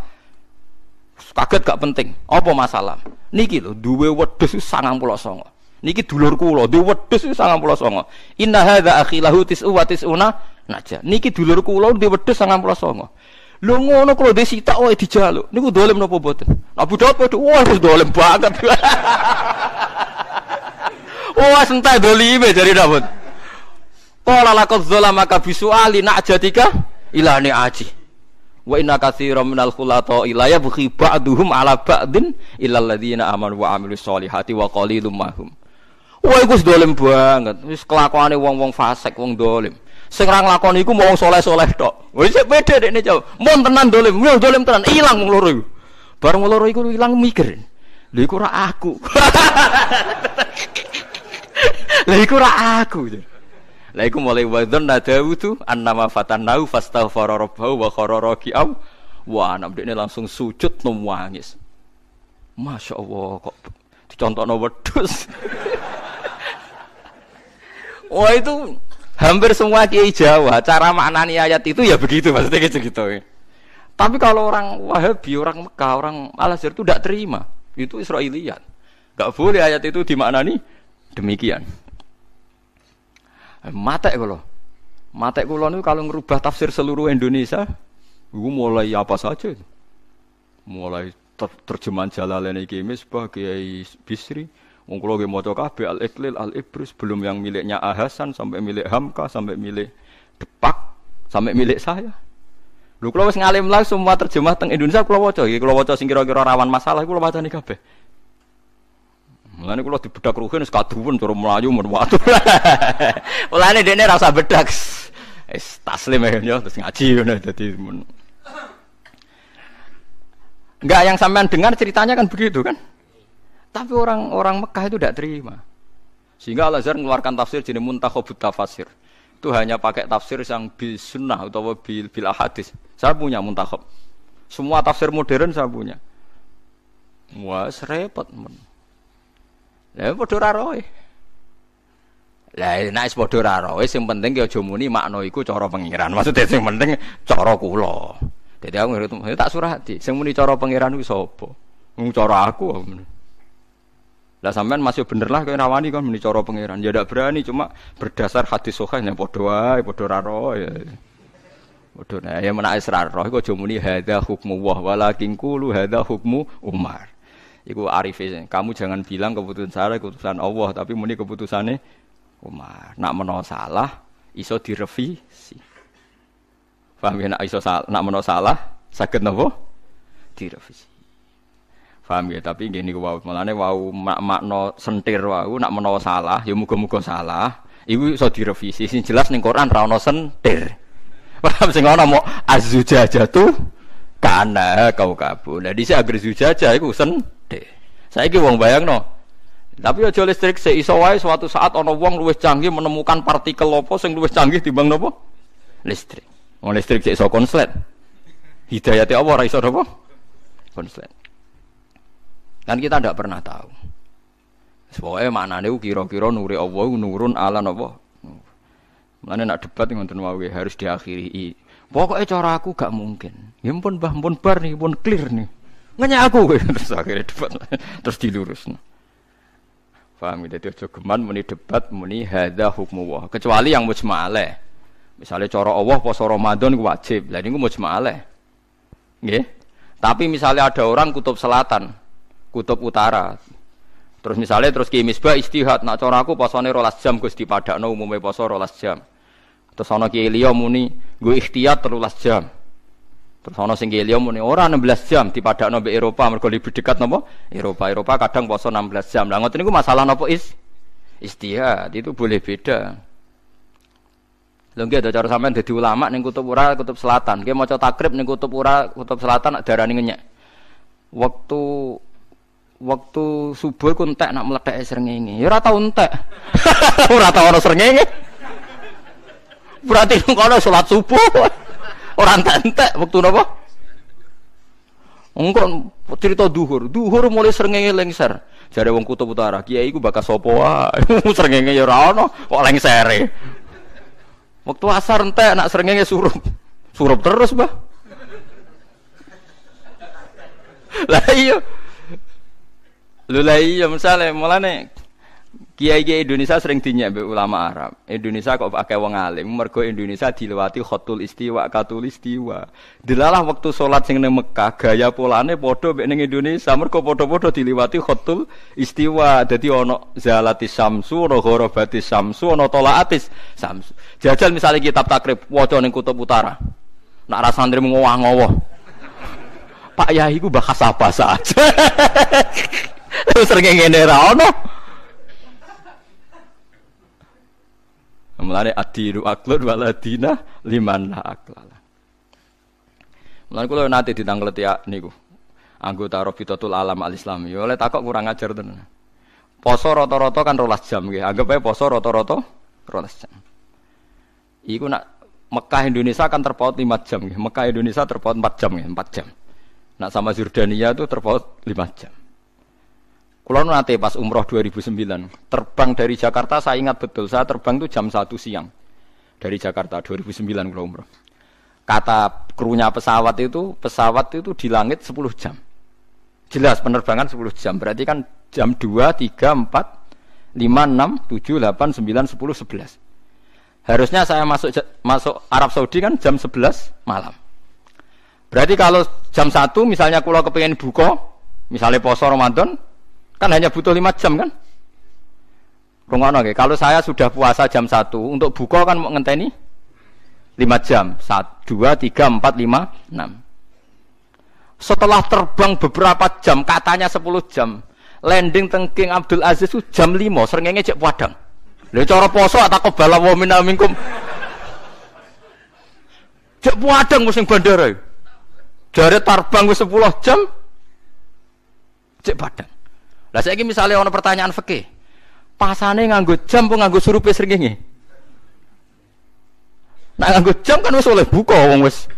Kaget gak penting. Apa masalah? Niki lho duwe wedhus 99. Niki dulur kula, duwe wedhus 99. Inna hadza akhilahu tis'u wa tis'una naja. Niki dulur kula duwe wedhus 99. Lho ngono kula dhe sitak wae dijaluk. Niku dolem napa boten? Abu Daud padha wah wis dolem banget. wah sentai dolime jari Daud. Qala laqad zalamaka bisuali najatika ilani aji. Wa inna katsiran minal khulata ila yabghi ba'duhum ala ba'din illal ladzina amanu wa amilus solihati wa qalilum mahum. Wah iku dolim banget. Wis kelakuane wong-wong fasik, wong dolim. Sing ra nglakoni iku mau soleh-soleh tok. Wis beda dekne jauh. Mun tenan dolim, yo dolim tenan, ilang wong loro iku. Bareng loro iku ilang mikir. Lha iku ora aku. Lha iku ora aku. Lah iku mulai wadon nadawutu annama fatanau fastaghfara rabbahu wa kharara raki'am. Wah, anak ini langsung sujud nangis. Masya Allah kok dicontohno wedhus. Wah itu hampir semua kiai Jawa cara maknani ayat itu ya begitu maksudnya gitu gitu. Tapi kalau orang Wahabi, orang Mekah, orang Al Azhar itu tidak terima. Itu Israiliyat. Gak boleh ayat itu dimaknani demikian. Matek kula. Matek kula niku kalau ngerubah tafsir seluruh Indonesia, iku mulai apa saja. Mulai ter terjemahan Jalalain iki Misbah Kiai Bisri, wong kula nggih maca kabeh Al-Iqlil, Al-Ibris, belum yang miliknya Ahasan sampai milik Hamka sampai milik Depak sampai milik saya. Lho kula wis ngalim lah semua terjemah teng Indonesia kula waca kula waca sing kira-kira rawan masalah kula wacani kabeh. Mulane kula dibedak ruhin wis kadruwen cara mlayu men watu. Mulane dene ra usah bedak. Wis taslim ya terus ngaji ngono dadi men. Enggak yang sampean dengar ceritanya kan begitu kan? Tapi orang-orang Mekah itu tidak terima. Sehingga Al-Azhar mengeluarkan tafsir jenis muntakhobut tafsir. Itu hanya pakai tafsir yang bil sunnah atau bil, bil hadis. Saya punya muntakhob. Semua tafsir modern saya punya. Wah, repot. Lah padha ora roe. Lah nek wis padha ora roe sing penting ki aja muni makna iku cara pengiran. Maksudnya sing penting cara kula. Dadi aku ngerti tak surati. Sing muni cara pengiran kuwi sapa? Wong cara aku. Lah sampean masih bener lah kaya rawani kan muni cara pengiran. Ya ndak berani cuma berdasar hadis sahih nek padha wae padha ora roe. Padha nah ya menak israr roh iku aja muni hadza hukmu wa walakin qulu hadza hukmu Umar. Iku arifin. Kamu jangan bilang keputusan saya keputusan Allah, tapi muni keputusannya Umar. Nak menawa salah, iso direvisi. Paham ya? Nak iso salah, nak menawa salah, sakit nopo direvisi. Paham ya? Tapi gini wow, malane wow mak makno sentir wow, nak menawa salah, ya muga-muga salah. Iku iso direvisi. Sing jelas ning Quran ra ono sentir. Paham sing ono mau azujajatu kana kau kabul. Lah dhisik agar zujajah iku sen saya Saiki wong no. Tapi aja listrik seiso wae suatu saat ono wong luwih canggih menemukan partikel apa sing luwih canggih timbang nopo? Listrik. Wong listrik iso konslet. Hidayate apa ora iso napa? Konslet. Kan kita tidak pernah tahu. Pokoknya mana nih kira-kira nuri Allah nurun ala nopo. Mana nak debat ngoten wae harus diakhiri. Pokoknya cara aku gak mungkin. Ya pun bah pun bar nih pun clear nih. Ngenya aku terus akhirnya debat terus dilurus. Paham gitu? Ojo geman muni debat muni hadza hukmu wah. Kecuali yang mujma'aleh. Misalnya cara Allah poso Ramadan wajib. Lah niku mujma'aleh. Nggih. Tapi misalnya ada orang kutub selatan kutub utara. Terus misalnya terus Ki Misbah istihad, nak cara aku posone rolas jam Gus dipadakno umume poso rolas jam. Terus ana Ki Liya muni gue ikhtiyat terulas jam. Terus ana sing Ki Liya muni ora 16 jam dipadakno mbek Eropa mergo lebih dekat napa? Eropa. Eropa kadang poso 16 jam. Lah ngoten niku masalah napa is? Istihad itu boleh beda. Lho nggih cara sampean dadi ulama ning kutub ura kutub selatan. Nggih maca takrib ning kutub ura kutub selatan darani ngenyek. Waktu waktu subuh ku entek nak meledak srengenge. Ya ora tau entek. ora tau ana srengenge. Berarti kono salat subuh. Ora entek-entek waktu napa? Engko cerita duhur. Duhur mulai srengenge lengser. Jare wong kutub utara, kiai iku bakas sapa wae. srengenge ya ora ana, kok lengsere. Waktu asar entek nak srengenge surup. Surup terus, Mbah. Lah iya, Lho lah iya misale mulane kiai-kiai Indonesia sering dinyak mbek ulama Arab. Indonesia kok pakai wong alim, mergo Indonesia dilewati khotul istiwa, katul istiwa. Dilalah waktu sholat sing ning Mekah, gaya polane padha mbek ning Indonesia, mergo padha-padha dilewati khotul istiwa. Dadi ana zalati samsu, ana gharabati samsu, ana tolaatis samsu. Jajal misalnya kitab takrib waca ning kutub utara. Nak ra santri ngowah-ngowah. Pak Yai ku bahas apa saja. Sering ngene ra ono. Mulane adiru aklun waladina liman la aklala. Mulane kula nate ditangkleti niku. Anggota Rabitatul Alam Al Islam. Ya oleh takok kurang ajar tenan. Poso rata-rata kan rolas jam nggih. Anggap ae poso rata-rata rolas jam. Iku nak Mekah Indonesia kan terpaut 5 jam nggih. Mekah Indonesia terpaut 4 jam nggih, 4 jam. Nak sama Jordania itu terpaut 5 jam. Kulo nate pas umroh 2009, terbang dari Jakarta saya ingat betul, saya terbang itu jam 1 siang. Dari Jakarta 2009 kulo umroh. Kata krunya pesawat itu, pesawat itu di langit 10 jam. Jelas penerbangan 10 jam, berarti kan jam 2, 3, 4, 5, 6, 7, 8, 9, 10, 11. Harusnya saya masuk masuk Arab Saudi kan jam 11 malam. Berarti kalau jam 1 misalnya kulo kepengen buka, misalnya poso Ramadan, Kan hanya butuh lima jam kan? Rungono okay. Kalau saya sudah puasa jam satu untuk buka kan mau ngenteni lima jam. Satu, dua, tiga, empat, lima, enam. Setelah terbang beberapa jam, katanya sepuluh jam, landing tengking Abdul Aziz itu jam lima, seringnya cek padang. Lha cara poso atau kebala wa minkum. Cek padang musim bandara. Jare terbang wis 10 jam. Cek padang. Lah saiki misalnya ono pertanyaan fikih. Pasane nganggo jam apa nganggo surupe srengenge? Nah nganggo jam kan wis oleh buka wong wis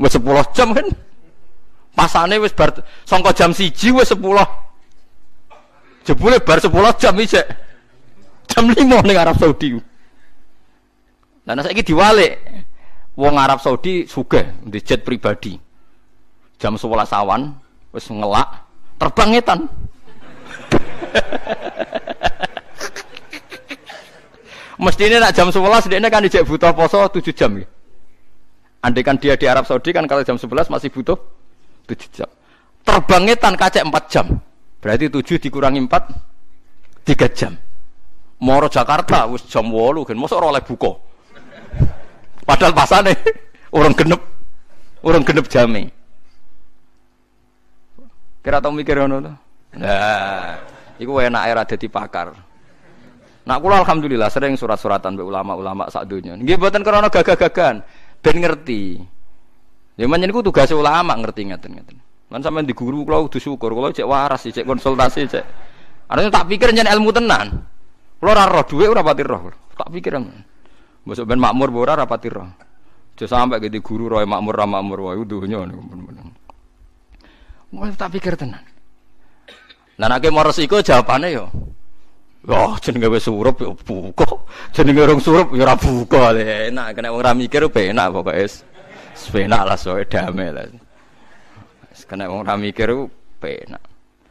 wis 10 jam kan. Pasane wis bar sangka jam 1 wis 10. Jebule bar 10 jam iki jam 5 ning Arab Saudi. Lah nah, saiki diwalik. Wong Arab Saudi sugih di jet pribadi. Jam 11 awan wis ngelak terbang etan ini nak jam 11 dia kan dijak butuh poso 7 jam ya. Andai kan dia di Arab Saudi kan kalau jam 11 masih butuh 7 jam. Terbang etan kacek 4 jam. Berarti 7 dikurangi 4 3 jam. Moro Jakarta wis jam 8 kan mosok oleh buka. Padahal pasane orang genep orang genep jame. Kira tau mikir ngono to? Nah, iku enak era dadi pakar. Nak kula alhamdulillah sering surat-suratan mbek ulama-ulama sak donya. Nggih mboten krana gagah-gagahan, ben ngerti. Ya menyen iku tugas ulama ngerti ngeten-ngeten. Lan sampean di guru kula kudu syukur, kula cek waras cek konsultasi cek. Artinya tak pikir nyen ilmu tenan. Kula ora roh dhuwit ora pati roh. Tak pikir Mbok ben makmur ora ora pati roh. Aja sampe di guru roh makmur ra makmur wae donya niku. Mau tak pikir tenan. Lah nek mau resiko jawabane yo. Wah, jenenge wis surup yo buka. Jenenge urung surup yo ora buka. Enak kena wong ra mikir enak pokoke wis. Lah soe damai lah. Kena wong ra mikir penak.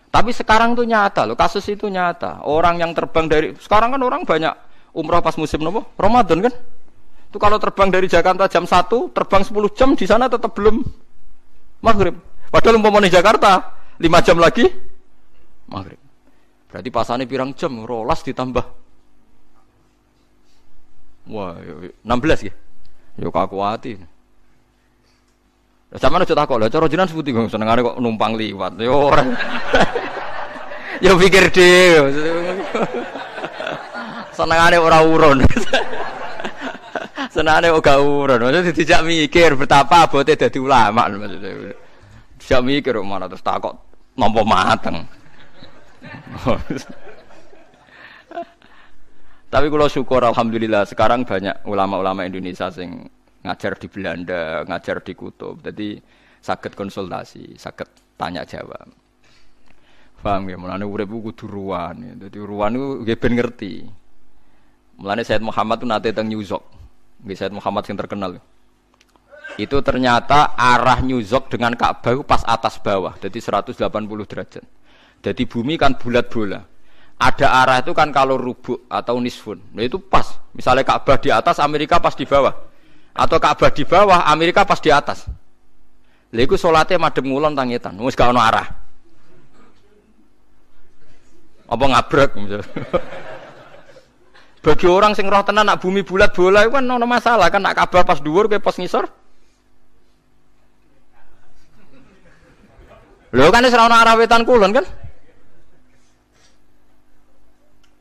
Tapi sekarang tuh nyata loh, kasus itu nyata. Orang yang terbang dari sekarang kan orang banyak umroh pas musim nopo Ramadan kan. Itu kalau terbang dari Jakarta jam 1, terbang 10 jam di sana tetap belum maghrib. Padahal umpama di Jakarta lima jam lagi maghrib. Berarti pasane pirang jam, rolas ditambah. Wah, 16 ya. Yo kakuati. Sama aja takok, lah cara jenengan sebuti kok senengane kok numpang liwat. Yo ora. Yo pikir dhewe. senengane ora urun. senengane ora urun. Maksudnya tidak mikir betapa abote dadi ulama maksudnya. Tidak mikir mana terus takok nampa mateng. Tapi kalau syukur alhamdulillah sekarang banyak ulama-ulama Indonesia sing ngajar di Belanda, ngajar di Kutub. Jadi sakit konsultasi, sakit tanya jawab. Paham ya? Mulane urip kudu ruwan. Ya. Dadi ruwan iku nggih ben ngerti. Mulane Said Muhammad tuh nate teng New York. Nggih Muhammad yang terkenal. Itu ternyata arah York dengan Ka'bah pas atas bawah, jadi 180 derajat. Jadi bumi kan bulat bola. Ada arah itu kan kalau rubuk atau nisfun. Nah itu pas. Misalnya Ka'bah di atas, Amerika pas di bawah. Atau Ka'bah di bawah, Amerika pas di atas. Lha iku salate madhep ngulon tangitan. Wis gak ono arah. Apa ngabrak Bagi orang sing roh tenan nak bumi bulat bola itu kan ono masalah kan nak Ka'bah pas dhuwur ke pas ngisor. Lho kan wis ora ono arah wetan kulon kan?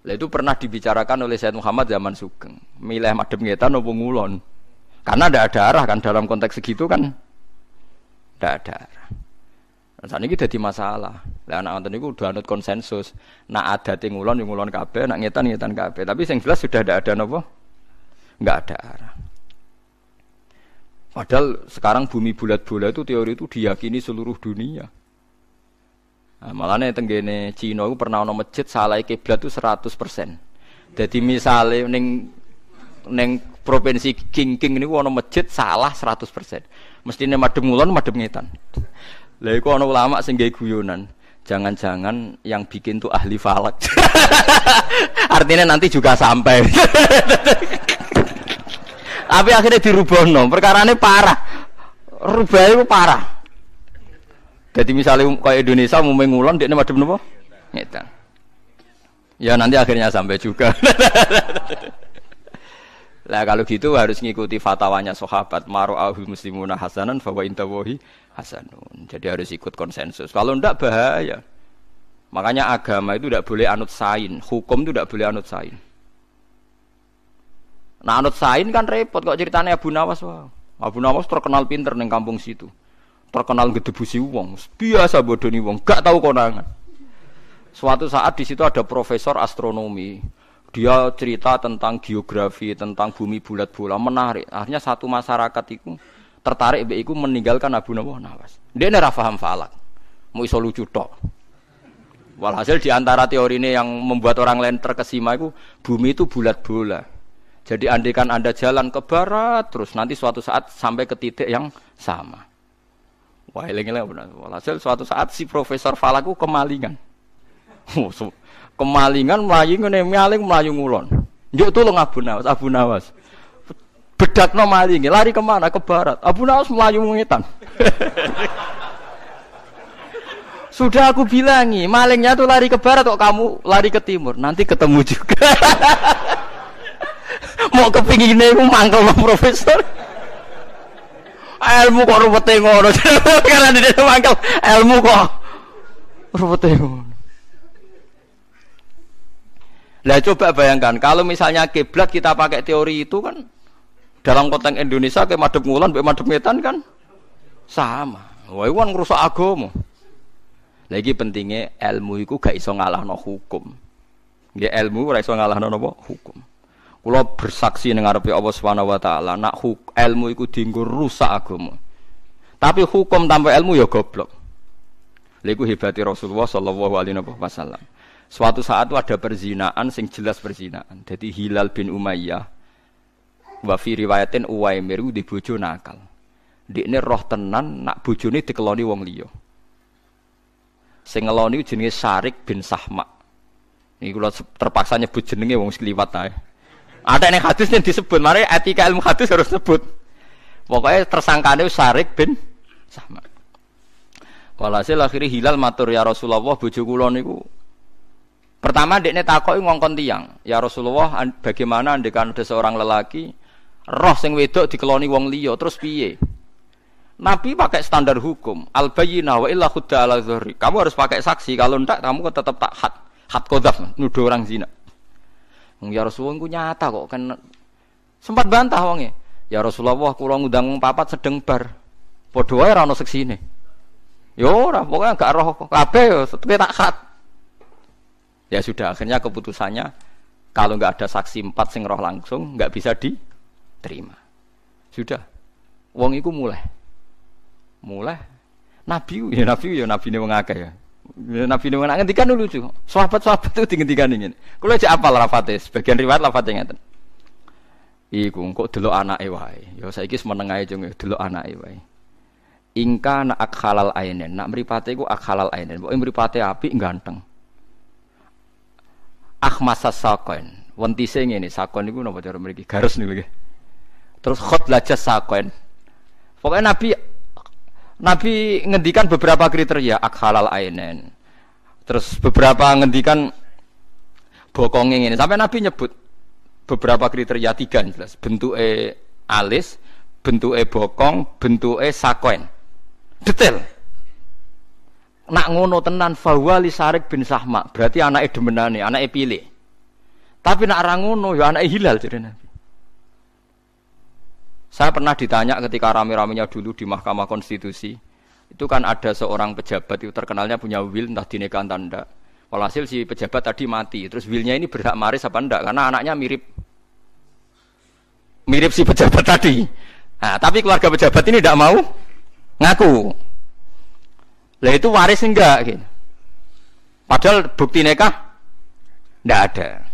Lah itu pernah dibicarakan oleh Said Muhammad zaman Sugeng. Milih madhep ngetan opo ngulon. Karena tidak ada arah kan dalam konteks segitu kan tidak ada arah. Dan saat ini masalah. Lah anak nonton itu udah anut konsensus. Nak ada ngulon yang ngulon kabeh, nak ngetan ngetan kabeh. Tapi yang jelas sudah tidak ada nopo, nggak ada arah. Padahal sekarang bumi bulat-bulat itu teori itu diyakini seluruh dunia. Nah, malah nih tenggene Cina itu pernah ono masjid salah kiblat itu 100%. Jadi misalnya neng neng provinsi King King ini ono masjid salah 100%. Mesti nih madem ngulon madem ngetan. Lah iku ono ulama sing guyonan. Jangan-jangan yang bikin tuh ahli falak. Artinya nanti juga sampai. Tapi akhirnya dirubah no. Perkara ini parah. Rubah itu parah. Jadi misalnya kayak Indonesia mau mengulon dia madem nopo? Ngetan. Ya nanti akhirnya sampai juga. Lah kalau gitu harus ngikuti fatwanya sahabat maru'ahul muslimuna hasanan bahwa intawahi hasanun. Jadi harus ikut konsensus. Kalau ndak bahaya. Makanya agama itu tidak boleh anut sain, hukum itu tidak boleh anut sain. Nah anut sain kan repot kok ceritanya Abu Nawas wah. Abu Nawas terkenal pinter neng kampung situ terkenal gedebusi wong, biasa bodoni wong, gak tahu konangan. Suatu saat di situ ada profesor astronomi, dia cerita tentang geografi, tentang bumi bulat bola, menarik. Akhirnya satu masyarakat itu tertarik be meninggalkan Abu Nawas. Dia nera paham falak, mau iso lucu. Walhasil di antara teori ini yang membuat orang lain terkesima itu bumi itu bulat bola. Jadi andikan anda jalan ke barat terus nanti suatu saat sampai ke titik yang sama. Wah, eling-eling benar. Walhasil suatu saat si Profesor Falaku kemalingan. Oh, kemalingan melayu ngene maling melayu ngulon. Njuk tulung Abu Nawas, Abu Nawas. no maling, lari ke mana? Ke barat. Abu Nawas melayu ngetan. Sudah aku bilangi, malingnya tuh lari ke barat kok kamu lari ke timur. Nanti ketemu juga. Mau kepinginnya aku mangkel profesor ilmu kok rupete ngono. Karena di desa mangkel ilmu kok rupete ngono. Lah coba bayangkan kalau misalnya kiblat kita pakai teori itu kan dalam konteks Indonesia kayak madep ngulan kayak madep ngetan kan sama. Wah kan ngerusak agama lagi pentingnya ilmu itu gak iso ngalah no hukum. Dia ilmu gak iso ngalah no hukum Kula bersaksi ning ngarepe Allah Subhanahu wa taala, nak ilmu iku dienggo rusak agama. Tapi hukum tanpa ilmu ya goblok. Lha iku Rasulullah sallallahu alaihi wasallam. Suatu saat itu ada perzinaan sing jelas perzinaan. Jadi Hilal bin Umayyah wa fi riwayatin Uwaimir di bojo nakal. Dikne roh tenan nak bojone dikeloni wong liya. Sing ngeloni jenenge Syarik bin Sahma. Ini kula terpaksa nyebut jenenge wong sekliwat ae. Ada yang hadis yang disebut, mari etika ilmu hadis harus sebut. Pokoknya tersangkanya Sarik bin sama. Walhasil akhirnya Hilal matur ya Rasulullah bojo kula niku Pertama dekne takoki ngongkon tiang, "Ya Rasulullah, bagaimana andekan ada seorang lelaki roh sing wedok dikeloni wong liya, terus piye?" Nabi pakai standar hukum, al bayyina wa illa khudda ala. Kamu harus pakai saksi, kalau ndak kamu tetap tak had, had kodaf, nuduh orang zina. Ya Rasulullah, ku nyata kok kan sempat bantah wongnya. Ya Rasulullah, kula ngundang papat sedeng bar. Padha wae ora ono seksine. Ya ora, pokoknya gak roh kabeh yo tak hat. Ya sudah, akhirnya keputusannya kalau nggak ada saksi empat sing roh langsung nggak bisa diterima. Sudah, wong itu mulai, mulai. Nabi, ya Nabi, ya Nabi ini mengakai ya. ya nabi ini mengakai ngendikan dulu tuh. Sahabat-sahabat itu ngendikan ini. Kalau aja apal lafate, sebagian riwayat lafate ngeten. Iku kok delok anake wae. Ya saiki semeneng ae jeng delok anake wae. Ingka nak halal ainen, nak mripate iku ak halal ainen. Pokoke mripate apik ganteng akhmasas sakon. Wentise ngene, sakon niku napa cara mriki? Garus niku nggih. Terus khot lajas sakon. Pokoknya Nabi Nabi ngendikan beberapa kriteria ak halal ainen. Terus beberapa ngendikan bokongnya ini. Sampai Nabi nyebut beberapa kriteria tiga jelas. Bentuknya alis, bentuknya bokong, bentuknya sakon. Detail nak ngono tenan fawali Sarik bin Sahma, berarti anaknya demenane, anaknya pilih. Tapi nak ra ngono ya anaknya Hilal jadi Nabi. Saya pernah ditanya ketika rame-ramenya dulu di Mahkamah Konstitusi, itu kan ada seorang pejabat itu terkenalnya punya will entah dinikah entah enggak. Walhasil si pejabat tadi mati, terus willnya ini berhak maris apa enggak? Karena anaknya mirip mirip si pejabat tadi. Nah, tapi keluarga pejabat ini tidak mau ngaku. Lah itu waris enggak gitu. Padahal bukti nikah enggak ada.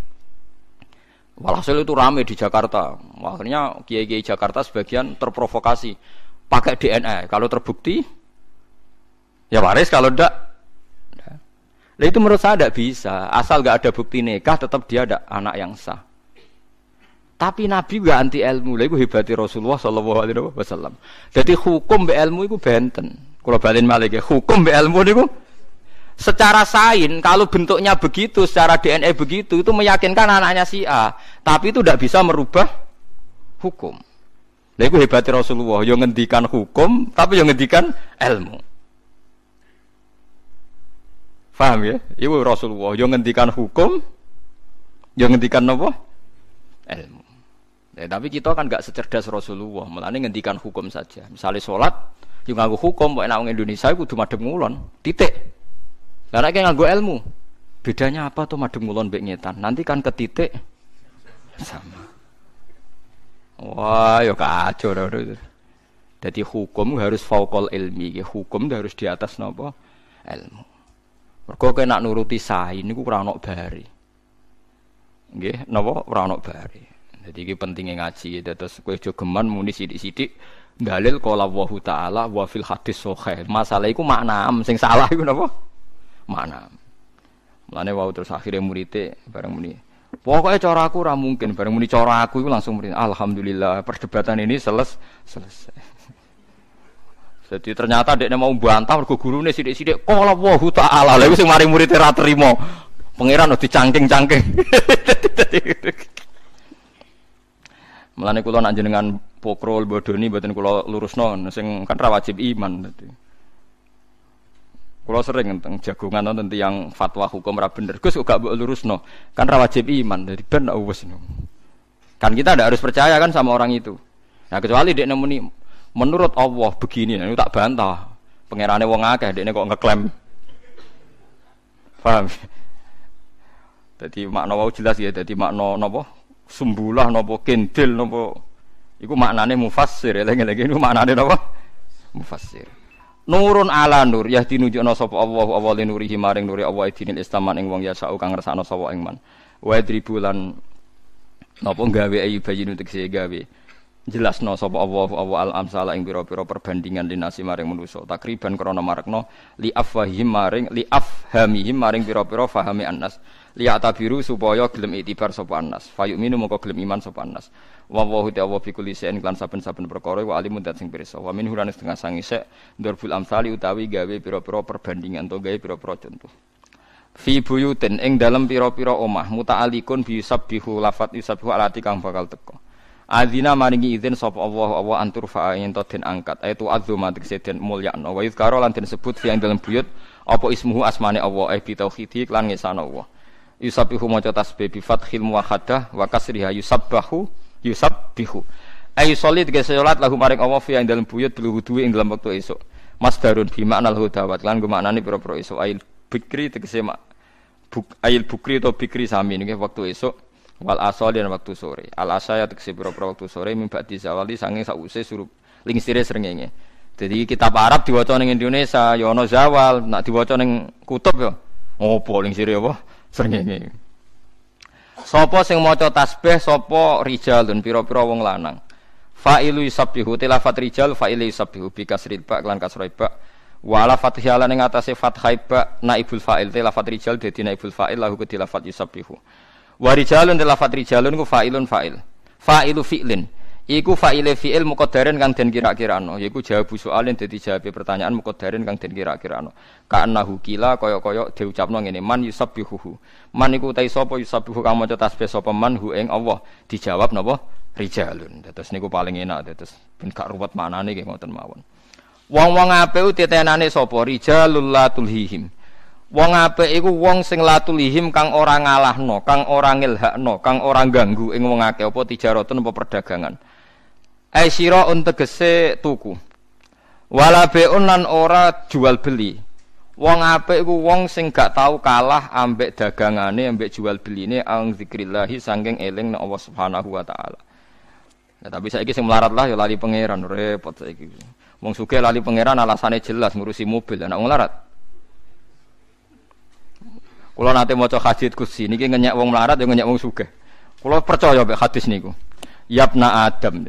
Walhasil itu rame di Jakarta. Akhirnya kiai-kiai Jakarta sebagian terprovokasi pakai DNA. Kalau terbukti ya waris, kalau enggak Lah itu menurut saya tidak bisa. Asal enggak ada bukti nikah tetap dia ada anak yang sah. Tapi Nabi gak anti ilmu. Lah itu hebati Rasulullah sallallahu alaihi wasallam. Jadi hukum be ilmu itu benten. Kalau balin malik ya, hukum be ilmu niku secara sain kalau bentuknya begitu, secara DNA begitu itu meyakinkan anaknya si A, tapi itu tidak bisa merubah hukum. Nah, itu hebatnya Rasulullah, yang ngendikan hukum, tapi yang ngendikan ilmu. Faham ya? Ibu Rasulullah, yang ngendikan hukum, yang ngendikan apa? Ilmu. Ya, tapi kita kan gak secerdas Rasulullah, malah ngendikan hukum saja. Misalnya sholat, Yo nganggo hukum kok wong Indonesia kudu madhep ngulon. Titik. Lah nek nganggo ilmu, bedanya apa tuh madhep ngulon ngetan? Nanti kan ke titik sama. Wah, yo kacau. Jadi hukum harus faukol ilmi, hukum harus di atas nopo ilmu. Mergo kena nuruti sain niku ora ono bari. Napa ora ono bari. Jadi iki pentingnya ngaji, terus kowe jogeman muni sithik-sithik dalil qala Allah taala wa fil hadis sahih. Masalah iku makna sing salah iku napa? Makna. Mulane wau terus akhirnya muridé bareng muni. Pokoknya cara aku ora mungkin bareng muni cara aku itu langsung murid. Alhamdulillah perdebatan ini seles selesai. Jadi ternyata dia mau bantah mergo gurune sithik-sithik qala Allah taala. Lha sing mari muridé ra trimo. Pangeran dicangking-cangking. Mulane kula nak jenengan pokrol bodoni mboten kula lurusno sing kan ra wajib iman dadi. Kula sering tentang jagungan nonton yang fatwa hukum ra bener. Gus gak mbok lurusno. Kan ra wajib iman dadi ben wis Kan kita tidak harus percaya kan sama orang itu. Nah kecuali dia nemuni menurut Allah begini, nah, tak bantah. Pangerane wong akeh dia kok ngeklaim. Paham? Jadi makna wau jelas ya, jadi makna napa? sumbulah nopo kendil nopo iku maknane mufassir lagi-lagi itu maknane nopo mufassir nurun ala nur ya dinunjukno sapa Allah Allah nurihi maring nuri Allah dinil istaman ing wong ya sak kang ngersakno sapa ing man. Wa dribulan napa gawe ayu bayin sing gawe. Jelasno sapa Allah Allah al amsala ing pira-pira perbandingan dinasi maring manusa. Takriban krana marekno li afwahim maring li afhamihim maring pira-pira fahami annas liya tabiru supaya gelem itibar sapa anas. Fayuk minu mongko gelem iman sapa anas wa wa hu ta'ala fi kulli shay'in lan saben-saben perkara wa alimun dat sing pirsa. Wa min hurane setengah sang isek ndurful amsali utawi gawe pira-pira perbandingan to gawe pira-pira contoh. Fi buyutin ing dalem pira-pira omah muta'alikun bi yusabbihu lafat yusabbihu alati kang bakal teko Adina maringi izin sapa Allah Allah antur fa yen den angkat ayatu azuma tegese den mulyakno. Wa yuzkaro lan den sebut fi ing dalem buyut apa ismuhu asmane Allah ay bi tauhidi lan ngesana Allah. Yusabbihu maca tasbih bi fathil muwahhadah wa kasriha yusabbahu yusabbihu ay solid ge salat lahu maring Allah fi ing dalem buyut bil wudu ing dalem wektu esuk masdarun bi makna hudawat lan gumaknane pira-pira esuk ay bikri tegese mak buk, ayil bukri atau bikri sami nggih waktu esuk wal asal dan waktu sore. Al asaya tegese pira-pira waktu sore mimba zawali sange sause surup lingsire srengenge jadi kitab Arab diwaca ning Indonesia ya ana zawal. Nak diwaca ning kutub ya. Ngopo lingsire apa? Srengenge Sopo sing maca tasbih sapa rijalun pira-pira wong lanang fa'ilu yusabbihu tilafat rijal fa'ilu yusabbihu bi kasril ba lan kasra ba wala fathihalan ing atase fathai ba naibul fa'il tilafat rijal dadi naibul fa'il lahu tilafat yusabbihu Warijalun telafat rijalun ku fa'ilun fa'il. Fa'ilu fi'lin. Iku fa'ile fi'il muqaddarin kang den kira-kirano, jawab soalin dadi jawab pertanyaan muqaddarin kang den kira-kirano. Ka'annahu kila kaya-kaya diucapno ngene, man yusabbihuhu. Man iku utai sapa yusabbihu kang maca tasbih sapa man hu ing Allah. Dijawab napa? Rijalun. Terus niku paling enak terus ben gak ruwet manane nggih ngoten mawon. Wong-wong apik titenane sapa? Rijalul la tulhihim. Wong apik iku wong sing latulihim kang ora ngalahno, kang ora ngilhakno, kang ora ganggu ing wong akeh apa tijaratun apa perdagangan. Ai sira tegese tuku. Wala beun ora jual beli. Wong apik iku wong sing gak tau kalah ambek dagangane ambek jual beline ang zikrillahi sangking eling nek Allah Subhanahu wa taala. Nah, tapi saiki sing melarat lah ya lali pangeran repot saiki. Wong sugih lali pangeran alasane jelas ngurusi mobil, anak wong larat. Kulo nate maca hadis kursi niki ngenyek wong melarat ya ngenyek wong sugih. Kulo percaya mek hadis niku. Yabna Adam.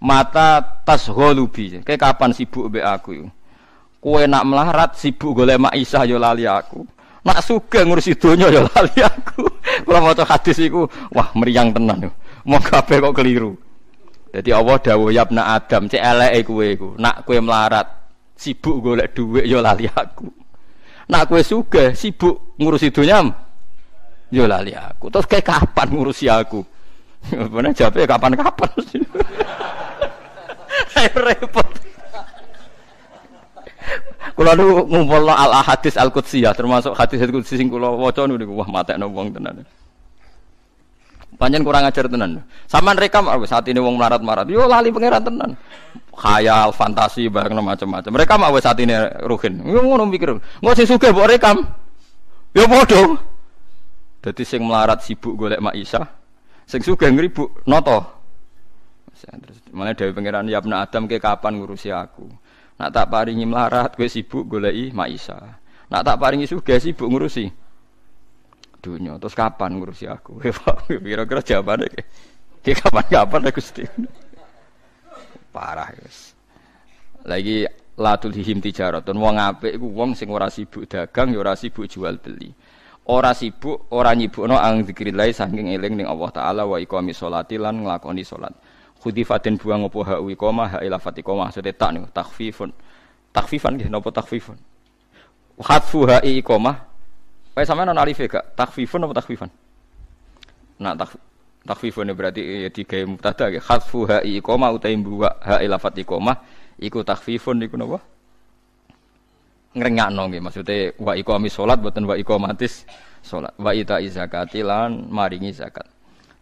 Mata tasgholubi. Kayak kapan sibuk mbek aku? Kowe nak melarat sibuk golek mak Isa yo lali aku. Nak sugih ngurusi donya yo lali aku. Kulo maca hadis wah meriang tenan yo. Mau kabeh kok keliru. Jadi Allah dawuh yabna Adam, cek eleke kowe iku. Nak kowe melarat sibuk golek dhuwit yo lali aku. Nak kue suge sibuk ngurusi dunia, yo lali aku. Terus kayak kapan ngurusi aku? Bener jawabnya kapan-kapan. Ayo repot. Kalau nu ngumpul al hadis al ya, termasuk hadis al qudsi sing kula waca niku wah matekno wong tenan. Panjen kurang ajar tenan. Saman rekam saat ini wong melarat-marat. Yo lali pangeran tenan. Khayal, fantasi, barang macam-macam. Mereka mau saat ini ruhin. Yo ngono mikir. Engko sing sugih mbok rekam. Yo padha. Dadi sing melarat sibuk golek Mak Isa. Sing sugih ngribuk noto. Mulai dari pangeran ya Adam ke kapan ngurusi aku. Nak tak paringi melarat gue sibuk goleki Mak Isa. Nak tak paringi sugih sibuk ngurusi dunia. Terus kapan ngurusi aku? Kira-kira jawabannya kayak kapan-kapan aku Gusti. Parah guys. Lagi latul hihim tijaratun wong apik iku wong sing ora sibuk dagang ya ora sibuk jual beli. Ora sibuk, ora nyibukno ang zikrillah saking eling ning Allah taala wa iqamis sholati lan nglakoni salat. Khudifatin buang opo ha iqamah ha ila fatiqamah maksudnya tak niku takfifun. Takfifan nggih napa takfifun? Khatfu ha iqamah Kayak sama non alif gak? Takfifun apa takfifan? Nah tak takfifun berarti ya tiga mubtada ya. Khatfu ha iqoma utai buwa ha ilafat iqoma iku takfifun iku napa? Ngrengakno nggih maksudnya wa iqami salat boten wa iqamatis salat. Wa ita zakati maringi zakat.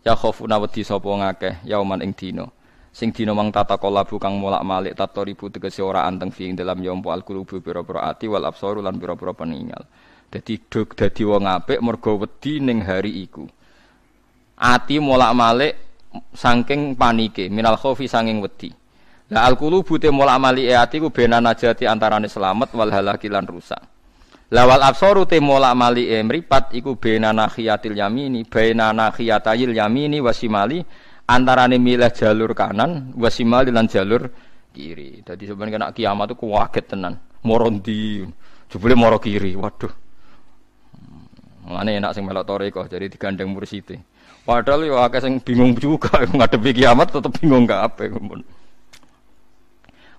Ya khofuna wedi sapa ngakeh yauman ing dina. Sing dina mang tata kolabu kang molak-malik tatoribu tegese ora anteng fi ing dalam yompo al-qulubu pira-pira ati wal absaru lan pira-pira peninggal. Dadi dog dadi wong apik mergo wedi ning hari iku. Ati molak-malik saking panike, minal khaufi saking wedi. Lah al qulubu te molak-malik ati ku bena najati antarane selamat wal halaki lan rusak. Lawal absaru te molak-malik mripat iku bena nakhiyatil yamini, bena nakhiyatayil yamini wasimali antarane milih jalur kanan wasimali lan jalur kiri. Dadi sebenarnya kena kiamat itu kuwaget tenan. Morondi. Jebule moro kiri. Waduh. Mulane enak sing melok toriko jadi digandeng mursite. Padahal yo akeh sing bingung juga ngadepi kiamat tetep bingung gak apa mun.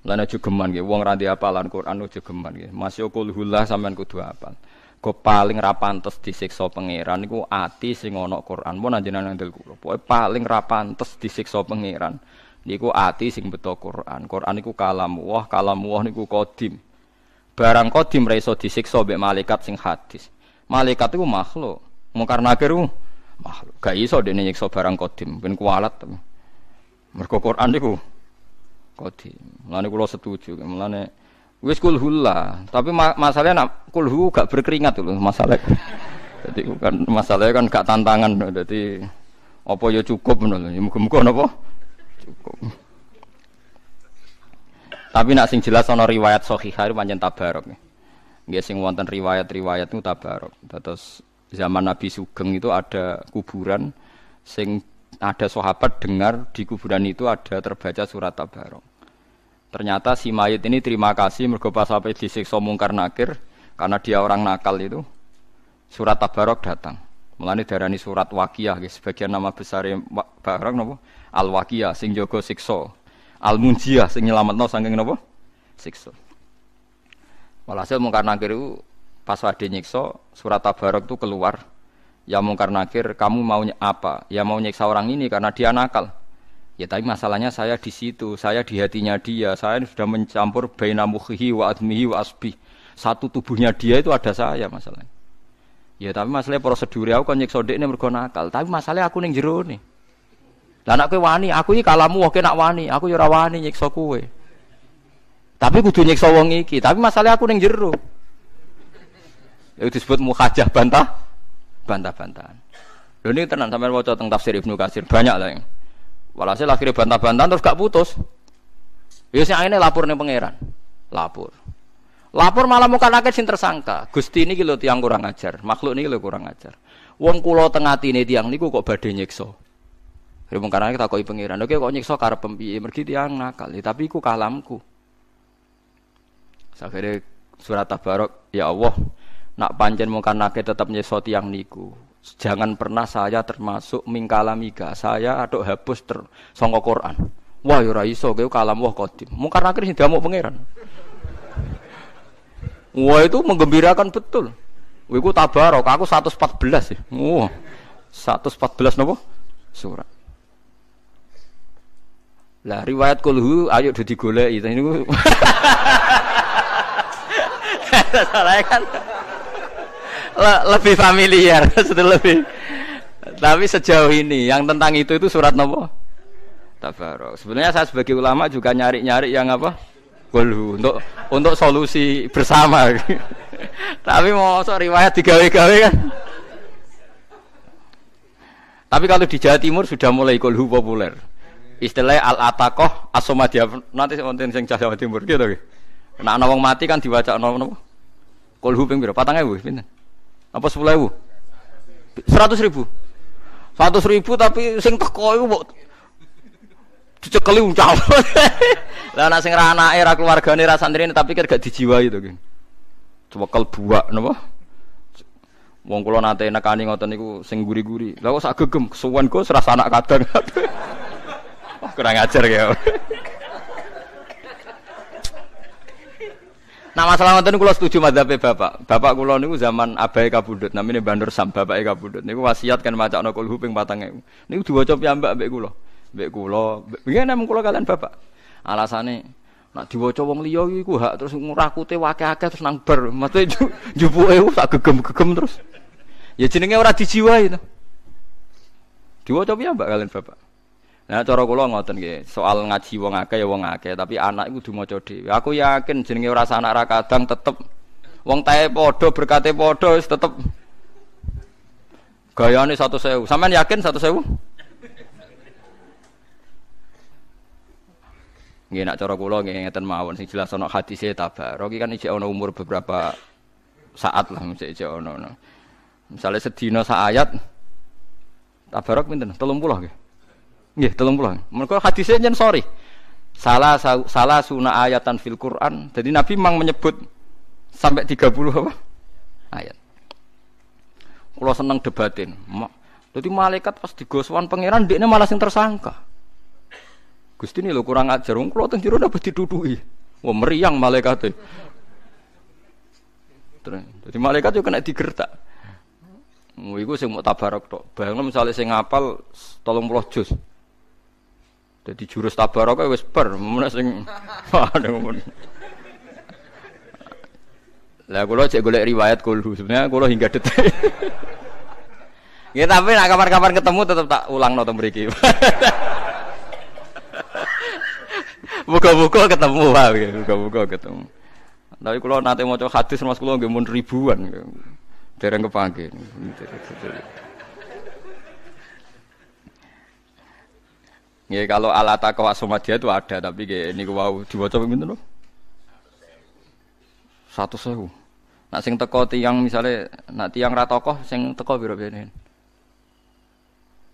Lan aja geman nggih wong ra apalan Quran aja geman nggih. Masih kulhullah sampean kudu apal. Kok paling ra pantes disiksa pangeran niku ati sing ana Quran. Mun anjenengan ndel kula. Pokoke paling ra pantes disiksa pangeran niku ati sing beto Quran. Quran niku kalam wah, kalam wah niku kodim. Barang kodim ra iso disiksa mbek malaikat sing hadis. Malaikat itu makhluk. Mungkar nakir itu makhluk. Gak iso dene nyiksa barang kodim, ben kualat. Mergo Quran niku kodim. Mulane kula setuju. Mulane wis kulhulah, tapi ma masalahnya nak kulhu gak berkeringat lho masalah. Jadi kan masalahnya kan gak tantangan. Jadi apa ya cukup ngono. Ya muga-muga napa cukup. Tapi nak sing jelas ana riwayat sahihah pancen tabarok. Nggih sing wonten riwayat-riwayat itu tabarok. Terus zaman Nabi Sugeng itu ada kuburan sing ada sahabat dengar di kuburan itu ada terbaca surat tabarok. Ternyata si mayit ini terima kasih mergo pas sampai disiksa mungkar nakir karena dia orang nakal itu surat tabarok datang. Mulane darani surat wakiyah guys. Sebagian nama besar barang nopo al wakiyah sing jaga siksa. Al munjiah sing nyelametno saking nopo siksa. Walhasil mungkar nakir itu pas wadi nyiksa surat tabarok itu keluar. Ya mungkar nakir kamu mau apa? Ya mau nyiksa orang ini karena dia nakal. Ya tapi masalahnya saya di situ, saya di hatinya dia, saya sudah mencampur baina mukhihi wa admihi wa asbi. Satu tubuhnya dia itu ada saya masalahnya. Ya tapi masalahnya prosedur aku kan nyiksa ini mergo nakal, tapi masalahnya aku ning jero nih. Lah nek wani, aku iki kalamu oke nak wani, aku ya ora wani nyiksa kowe. Tapi kudu nyiksa wong iki, tapi masalah aku ning jero. Itu disebut mukhajah bantah bantah-bantahan. Lho ini tenan sampean waca teng tafsir Ibnu Katsir banyak lah yang. Walhasil akhirnya bantah-bantahan terus gak putus. Ya sing akhirnya lapor ning pangeran. Lapor. Lapor malah muka nakit sing tersangka. Gusti ini lho tiang kurang ajar, makhluk ini lho kurang ajar. Wong kula teng atine tiang niku kok badhe nyiksa. Jadi mungkin kita koi pangeran, oke kok nyiksa karep pempiye, mergi tiang nakal, ya, tapi iku kalamku. Akhirnya surat tabarok, ya Allah, nak panjen mungkin nake tetap nyesot yang niku. Jangan pernah saya termasuk mingkalamiga. Saya aduk hapus ter songko Quran. Wah ya iso kowe kalam wah kodim. Mungkar nakir sing diamuk pangeran. Wah itu menggembirakan betul. Wah iku tabarok, aku 114 ya. Wah. 114 nopo? Surat. Lah riwayat kulhu ayo udah digoleki ini. Soalnya kan le lebih familiar, sudah lebih. Tapi sejauh ini yang tentang itu itu surat nopo? Tabarok. Sebenarnya saya sebagai ulama juga nyari-nyari yang apa? Kulhu untuk untuk solusi bersama. Tapi mau so riwayat digawe-gawe kan. Tapi kalau di Jawa Timur sudah mulai kulhu populer. Istilahnya al-atakoh asomadia nanti wonten sing Jawa Timur gitu. Nah, wong mati kan diwaca nopo Kulhu ping pira? Ewu pinten? Apa sepuluh ewu? Seratus ribu. Seratus ribu tapi sing teko iku mbok dicekeli uncal. Lah nek sing ra anake ra keluargane ra santrine tapi kira gak dijiwai ki. Cewekel buak napa? Wong kula nate nekani ngoten niku sing guri-guri. Lah kok sak gegem kesuwen kok serasa anak kadang. Wah, kurang ajar ya. Nah masalah ngoten kula setuju madzhabe Bapak. Bapak kula niku zaman abai kabudut namine Bandur Sam bapak kabudut niku wasiat kan macakno kulhu ping 4000. Niku diwaca piyambak mbek kula. Mbek kula, nggih namung kula kalian Bapak. Alasane nak diwaca wong liya iku hak terus ngurakute wake-ake terus nang bar. Mate jupuke sak gegem-gegem terus. Ya jenenge ora dijiwai to. Diwaca piyambak kalian Bapak. Nah cara kula ngoten nggih, soal ngaji wong akeh ya wong akeh, tapi anak iku kudu maca dhewe. Aku yakin jenenge ora anak ra kadang tetep wong tae padha berkate padha wis tetep gayane 100.000. Sampeyan yakin 100.000? Nggih nak cara kula nggih ngeten mawon sing jelas ana hadise tabarok kan iki ana umur beberapa saat lah mesti ana. Misalnya sedina sak ayat tabarok pinten? 30 nggih. Nggih, 30. Mergo hadisnya jen sorry. Salah salah sunah ayatan fil Quran. Jadi Nabi memang menyebut sampai 30 apa? Ayat. Kula seneng debatin. Jadi malaikat pas digoswan pangeran dia malah sing tersangka. Gusti ini lo kurang ajar, wong kula teng jero dapat didudui. Wah meriang malaikat Jadi malaikat juga kena digertak. Mau iku sing mau tabarok tok. Bayangno misalnya sing ngapal 30 juz. Jadi jurus tabarok wis per, mun sing Lah kula cek golek riwayat kulhu. Sebenarnya kula hingga detik. Ya tapi nak kapan-kapan ketemu tetap tak ulang nonton mriki. Buka-buka ketemu wae, buka-buka ketemu. Tapi kalau nanti mau coba hadis mas kulo nggak mau ribuan, dereng kepanggil. Ya kalau alat akwa dia itu ada, tapi kayak ini wow dibaca begitu loh. Satu sewu. Nak sing teko tiang misalnya, nak tiang ratokoh sing teko biro biro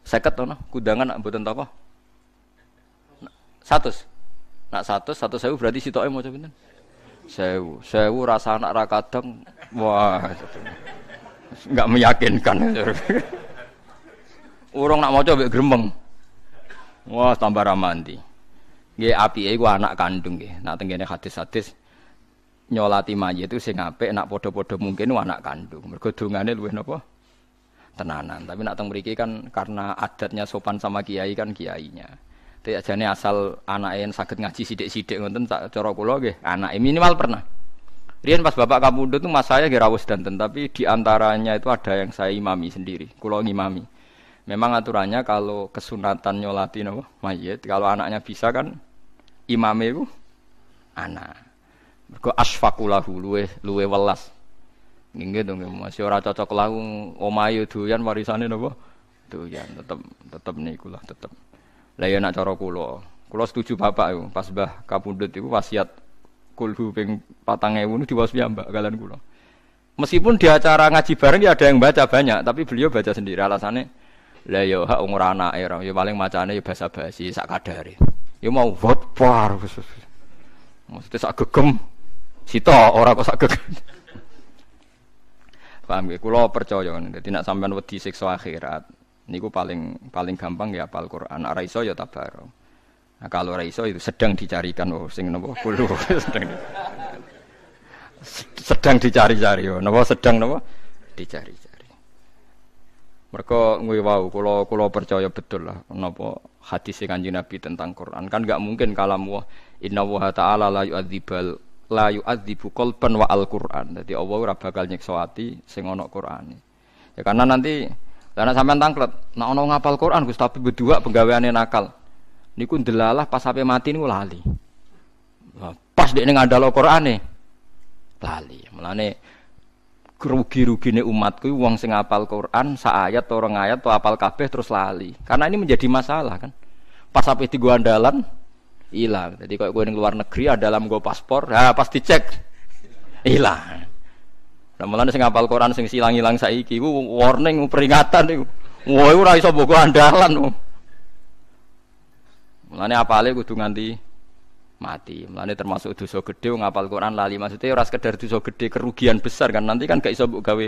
Seket tuh, kudangan nak buatan tokoh. Satu. Nak satu, satu sewu berarti si toke mau coba Sewu, sewu rasa anak rakadang, wah, nggak meyakinkan. Urung nak mau coba gremeng. Wah, tambah ramanti. Nggih api iku anak kandung nggih. Nak tengene hadis-hadis nyolati mayit itu sing apik nak padha-padha mungkin anak kandung. Mergo dongane luwih? Tenanan. Tapi nak teng mriki kan karena adatnya sopan sama kiai kan kiainya. Tidak jane asal anak yang sakit ngaji sidik-sidik ngoten tak cara kula nggih, anake minimal pernah. Rian pas bapak kamu itu mas saya kira rawus dan tapi di antaranya itu ada yang saya imami sendiri, kulo ngimami. Memang aturannya kalau kesunatan nyolati nopo mayit, kalau anaknya bisa kan imame itu anak. Mergo asfakulahu luwe luwe welas. Nggih dong masih ora cocok lahu omahe doyan warisane napa? Doyan tetep tetep niku lah tetep. Lah ya nak cara kula. Kula setuju bapak yo pas Mbah Kapundhut iku wasiat kulhu ping 4000 niku diwasi mbak kalian kula. Meskipun di acara ngaji bareng ya ada yang baca banyak, tapi beliau baca sendiri alasannya lah yo hak umur anak ya, ya paling macane ya basa basi sak kadare. Ya mau vote par. Maksudnya sak gegem Sito ora kok sak Paham ya? Kulo percaya Dadi nek sampean wedi siksa akhirat, niku paling paling gampang ya apal Quran. Nek ra iso ya tabaro. Nah, kalau ra iso itu sedang dicarikan oh sing napa kulo sedang sedang dicari-cari oh napa sedang napa dicari-cari. Mereka ngui wau kulo kulo percaya betul lah napa hadis Kanjeng Nabi tentang Quran kan nggak mungkin kalam wah inna wa ta'ala la yu'adzibal la yu'adzibu qalban wa al-Qur'an. Jadi Allah ora bakal nyiksa ati sing ana. Ya karena nanti karena sampean tangklet, nek ana ngapal Quran Gus tapi berdua penggaweane nakal. Niku ndelalah pas sampai mati niku lali. Pas dekne ngandalo Qur'ane lali. Mulane rugi-rugine umatku wong sing apal Quran sak ayat orang ayat atau apal kabeh terus lali. Karena ini menjadi masalah kan. Pas sampai di andalan hilang. Jadi kalau gue luar negeri ada dalam gue paspor, ya pasti cek hilang. Nah, malah sing ngapal Quran sing silang-hilang saiki ku warning peringatan iku. Wah, ora iso mbok andalan. Mulane apale kudu nganti mati. Mulane termasuk dosa gede ngapal Quran lali maksudnya ora sekedar dosa gede kerugian besar kan nanti kan gak iso mbok gawe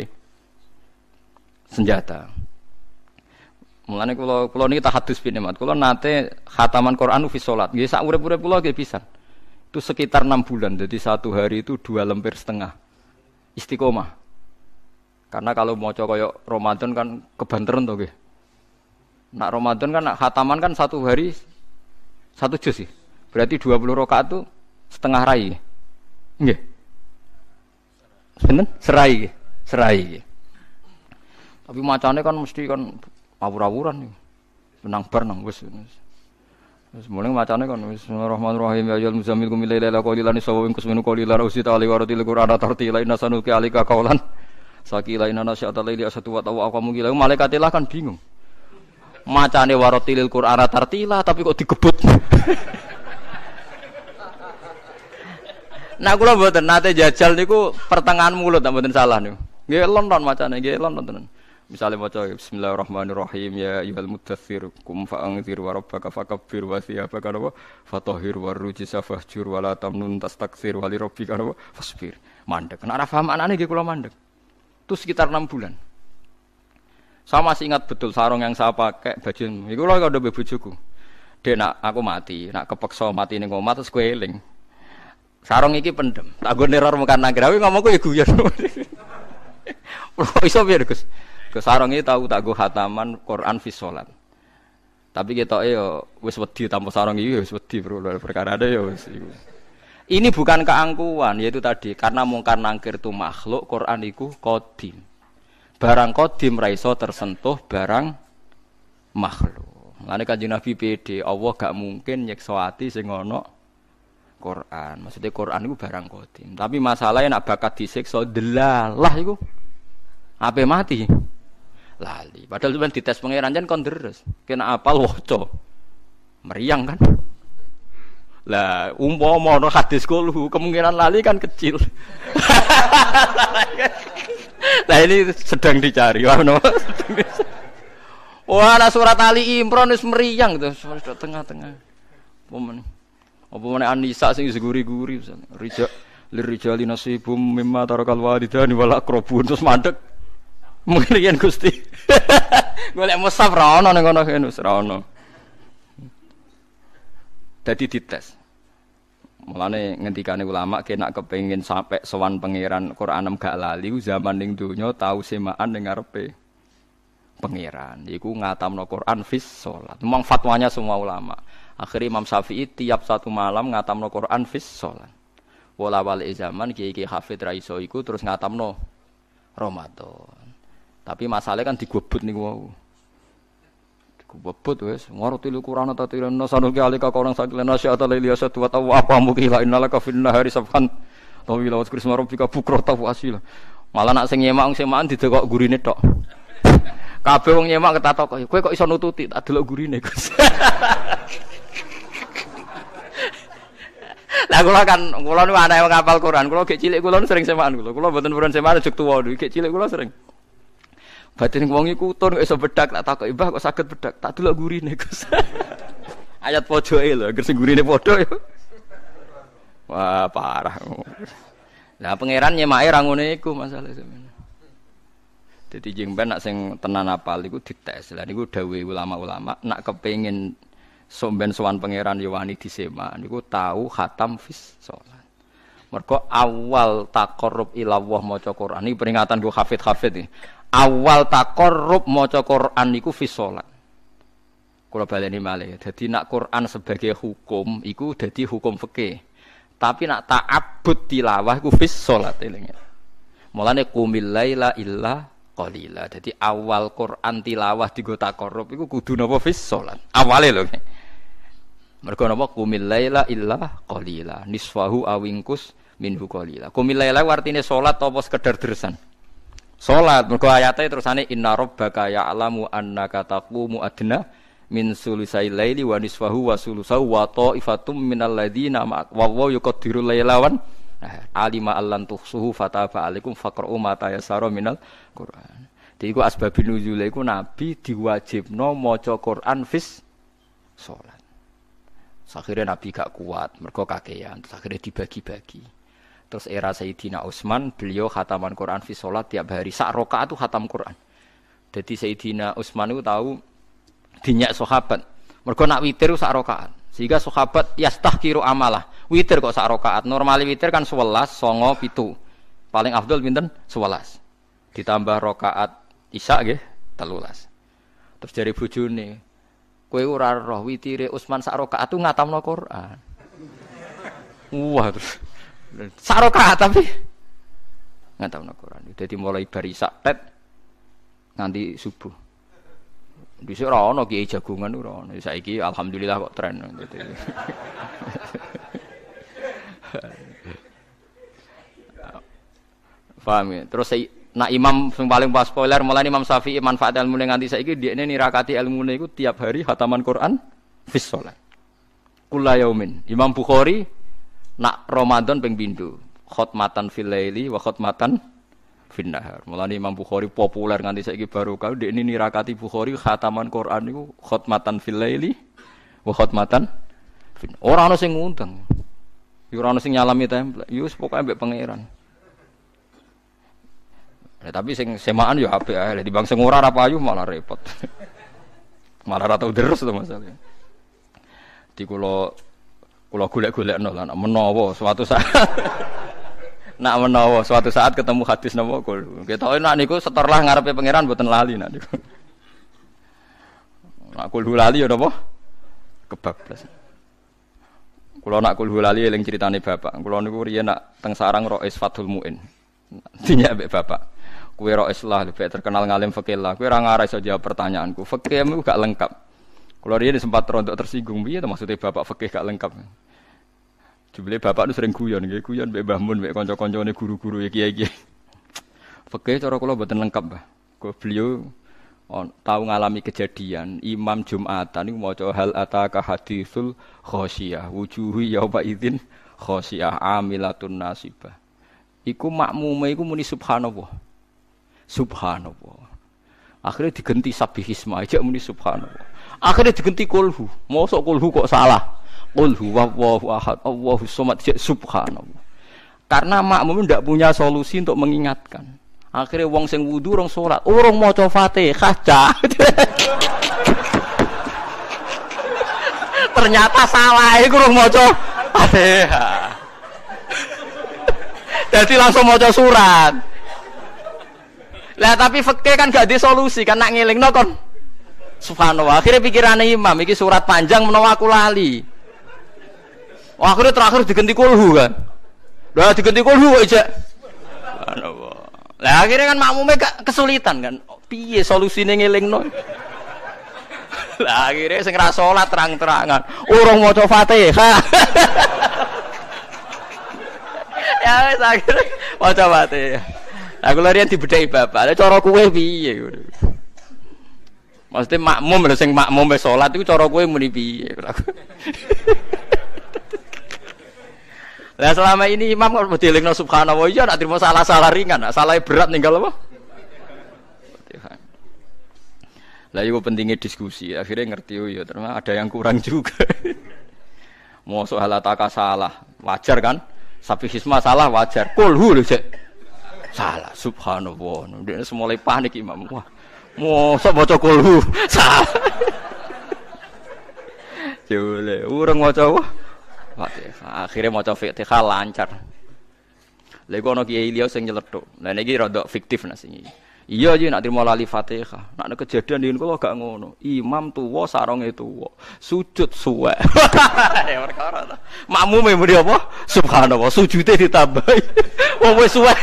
senjata. Mulane kula kula niki tahadus bin nikmat. Kula nate khataman Quran fi salat. Nggih sak urip-urip kula nggih pisan. Itu sekitar enam bulan. Jadi satu hari itu dua lembar setengah. Istiqomah. Karena kalau mau coba koyok Ramadan kan kebanteran tuh nggih. Nak Ramadan kan nak khataman kan satu hari satu juz sih. Berarti 20 rakaat itu setengah rai. Nggih. Sinten? Serai. Serai. Tapi macane kan mesti kan awur-awuran menang bar nang wis mulai macane kan bismillahirrahmanirrahim ya muzammil qum laila qalilan sawa min kusminu qalilan usita ali waratil qur'ana tartila inna sanuki alika qaulan sakila inna nasyata laili asatu wa tawa aqamu gila malaikatilah kan bingung macane waratilil qur'ana tartila tapi kok digebut Nah kula mboten nate jajal niku pertengahan mulut mboten salah niku. Nggih lonton macane nggih lonton tenan. Misalnya baca Bismillahirrahmanirrahim ya ayyuhal mudaththir kum fa'anzir wa rabbaka fakabbir wa thiyabaka wa fatahhir wa rujisa fahjur wa la tamnun tastakthir wa li rabbika. Mandek. Nek ora paham anane nggih kula mandek. Itu sekitar 6 bulan. Saya masih ingat betul sarung yang saya pakai baju itu loh kalau udah bojoku. Dia nak aku mati, nak kepeksa mati ning omah terus kowe. Sarung iki pendem. Tak gue neror mukan nangkir. Tapi ngomongku ya guyon. Iso piye Gus? Ke sarung iki tahu tak gue hataman Quran fi sholat. Tapi kita yo wis wedi tanpa sarung iki wis wedi bro. Perkara ada ya wis Ini bukan keangkuhan, yaitu tadi karena mungkar nangkir itu makhluk, Quran itu kodim. Barang kodim raiso tersentuh barang makhluk. Lalu kanjeng Nabi PD, Allah gak mungkin nyekso hati sing Quran. Maksudnya Quran itu barang kodim. Tapi masalahnya nak bakat disiksa delalah itu apa mati? Lali. Padahal cuma dites pangeran jan kon deres. Kena apal waca. Meriang kan? Lah, umpama ono hadis kulhu, kemungkinan lali kan kecil. Nah ini sedang dicari. Wah, nah surat Ali Imran wis meriang sudah tengah-tengah. Apa mana Anisa sing seguri-guri misalnya. Rija lirijali nasibum mimma tarakal walidani wal aqrabun terus mandek. Mungkin riyen Gusti. Golek musaf ra ono ning ngono kene ra ono. Dadi dites. Mulane ngendikane ulama kena kepengin sampai sowan pangeran Quran gak lali zaman ning donya tau semaan ning ngarepe pangeran. Iku ngatamno Quran fis salat. Memang fatwanya semua ulama. Akhirnya Imam Syafi'i tiap satu malam ngatamno Quran fis salat. Wala wali zaman kiai-kiai hafid ra iso iku terus ngatamno Ramadan. Tapi masalahnya kan digobot niku wau. Bebut wes, ngerti lu Quran atau tidak? Nasanul alika kau orang sakit nasi atau lili asa tua tahu apa mukila innalaka finna hari sabkan. Tahu bila was krisma robbika bukro tahu asil. Malah nak sing nyemak sing maan didekok gurine tok. Kabeh wong nyemak ketatok kowe kok iso nututi tak delok gurine Gus. Lah kula kan kula nu ana wong ngapal Quran, kula gek cilik kula sering semaan kula. Kula mboten purun semaan juk tuwa gek cilik kula sering. Batin wong iku kok iso bedak tak takoki, "Mbah kok saged bedak?" Tak delok gurine, Gus. Ayat pojoke lho, agar sing gurine padha ya. Wah, parah. Lah pangeran nyemake ra ngene iku masalah sebenarnya. Jadi jengben nak sing tenan apal iku dites. Lah niku dawuhe ulama-ulama nak kepengin somben sowan pangeran Yowani disema niku tahu khatam fis sholat. Mergo awal taqarrub ila Allah maca Quran. Ini peringatan go hafid-hafid iki awal takorrub maca Quran niku fi salat. Kula baleni malih. Dadi nak Quran sebagai hukum iku dadi hukum fikih. Tapi nak ta'abbud tilawah iku fi salat elinge. Mulane qumil laila illa qalila. Dadi awal Quran tilawah digo takorrub iku kudu napa fi salat. Awale lho. Mergo napa qumil laila illa qalila. Nisfahu awingkus minhu qalila. Qumil laila artine salat apa sekedar dersan? Salat mergo ayate terusane inna rabbaka ya'lamu annaka taqumu adna min sulusai laili wa nisfahu wa sulusahu wa ta'ifatum minal ladzina wa wa yuqaddiru lailawan nah, alima allan tuhsuhu fataba alaikum faqra'u ma tayassara minal Qur'an. Jadi iku asbabun nuzul iku nabi diwajibno maca Quran fis salat. Akhirnya Nabi gak kuat, mergo kakean, terus akhirnya dibagi-bagi. Terus era Sayyidina Utsman, beliau khataman Quran fi sholat tiap hari. Sak rokaat itu khatam Quran. Jadi Sayyidina Utsman itu tahu dinyak sahabat. Mergo nak witir sak rokaat. Sehingga sahabat yastahkiru amalah. Witir kok sak rokaat. Normali witir kan 11, songo, pitu. Paling afdol pinten? 11. Ditambah rokaat Isya nggih, telulas. Terus dari bojone, kowe ora roh witire Utsman sak tu ngatamno Quran. Wah terus Saroka tapi nggak tahu Quran. Jadi mulai barisak tet nganti subuh. Di sini ono kiai jagungan ora ono. Saiki alhamdulillah kok tren. Paham ya? Terus saya nak imam yang paling pas spoiler mulai Imam Syafi'i manfaat ilmu nganti saiki dia ini nirakati ilmu itu tiap hari hataman Quran fis sholat. Kula yaumin. Imam Bukhari nak Ramadan ping pindho khotmatan fil laili wa khotmatan fin nahar. Mulane Imam Bukhari populer nganti saiki baru kau ini nirakati Bukhari khataman Quran niku khotmatan fil laili wa khotmatan fin. Ora ana sing ngundang. Ora ana sing nyalami template. Ya wis pokoke mbek pangeran. Ya, tapi sing semaan ya apik ae. Di bang sing ora ra payu malah repot. malah ra tau terus to masalahnya. Di kula kula golek-golekno lah menawa suatu saat nak menawa suatu saat ketemu hadis napa kul. Kita nak niku setorlah ngarepe pangeran mboten lali nak niku. Nak kul lali ya napa? Kebablas. Kula nak kul lali eling critane bapak. Kula niku riyen nak teng sarang Rois Fathul Muin. Dinya mbek bapak. Kue Rois lah lebih terkenal ngalim fakih lah. Kue ora ngarai iso jawab pertanyaanku. Fakih itu gak lengkap. Kalau dia sempat rontok tersinggung, iya maksudnya bapak fakih gak lengkap. Jebule bapak itu sering guyon, nggih guyon mbek Mbah Mun mbek kanca-kancane guru-guru ya kiai-kiai. Fakih cara kula mboten lengkap, Mbah. Kok beliau on, tahu ngalami kejadian Imam Jumatan niku maca hal ataka haditsul khosyah wujuhu yauma idzin khosyah amilatun nasibah. Iku makmume iku muni subhanallah. Subhanallah. Akhirnya diganti sabihisma aja muni subhanallah. Akhirnya diganti kulhu. Mosok kulhu kok salah. Qul huwallahu ahad, Allahu somad, subhanallah. Karena makmum tidak punya solusi untuk mengingatkan. Akhirnya wong sing wudu rong salat, urung maca Fatihah, Ternyata salah iku urung maca Fatihah. Jadi langsung maca surat. Lah tapi fakih kan gak di solusi kan nak ngelingno kon. Subhanallah. Akhirnya pikirannya imam iki surat panjang menawa aku lali. Oh, akhirnya terakhir diganti kulhu kan. Udah diganti kulhu aja. Lah akhirnya kan makmumnya gak kesulitan kan. Piye solusine ngelingno? Lah akhirnya sing ra salat terang-terangan. Urung maca Fatihah. ya wis akhirnya maca Fatihah. Lah kula riyen dibedheki bapak. Lah cara kowe piye? Maksudnya makmum lho sing makmum wis salat iku cara kowe muni piye? Lah selama ini imam kok dilingno subhanallah iya nak terima salah-salah ringan, nak salah berat ninggal apa? Lah itu pentingnya diskusi. Akhirnya ngerti oh ya ternyata ada yang kurang juga. Mau soal ataka salah, wajar kan? Sapi hisma salah wajar. Kulhu lho cek. Salah, subhanallah. Dia semulai panik imam. Wah, mau sok baca kulhu. Salah. Jule, maca wah. Fatihah. Akhirnya mau coba Fatihah lancar. Lha iku ana kiai liya sing nyeletuk. Lah niki rada fiktif nasi. Iya aja nak terima lali Fatihah. Nak kejadian di kula gak ngono. Imam tuwa sarunge tuwa. Sujud suwe. ya perkara ta. Makmume apa? Subhanallah, sujude ditambahi. Wong wis suwe.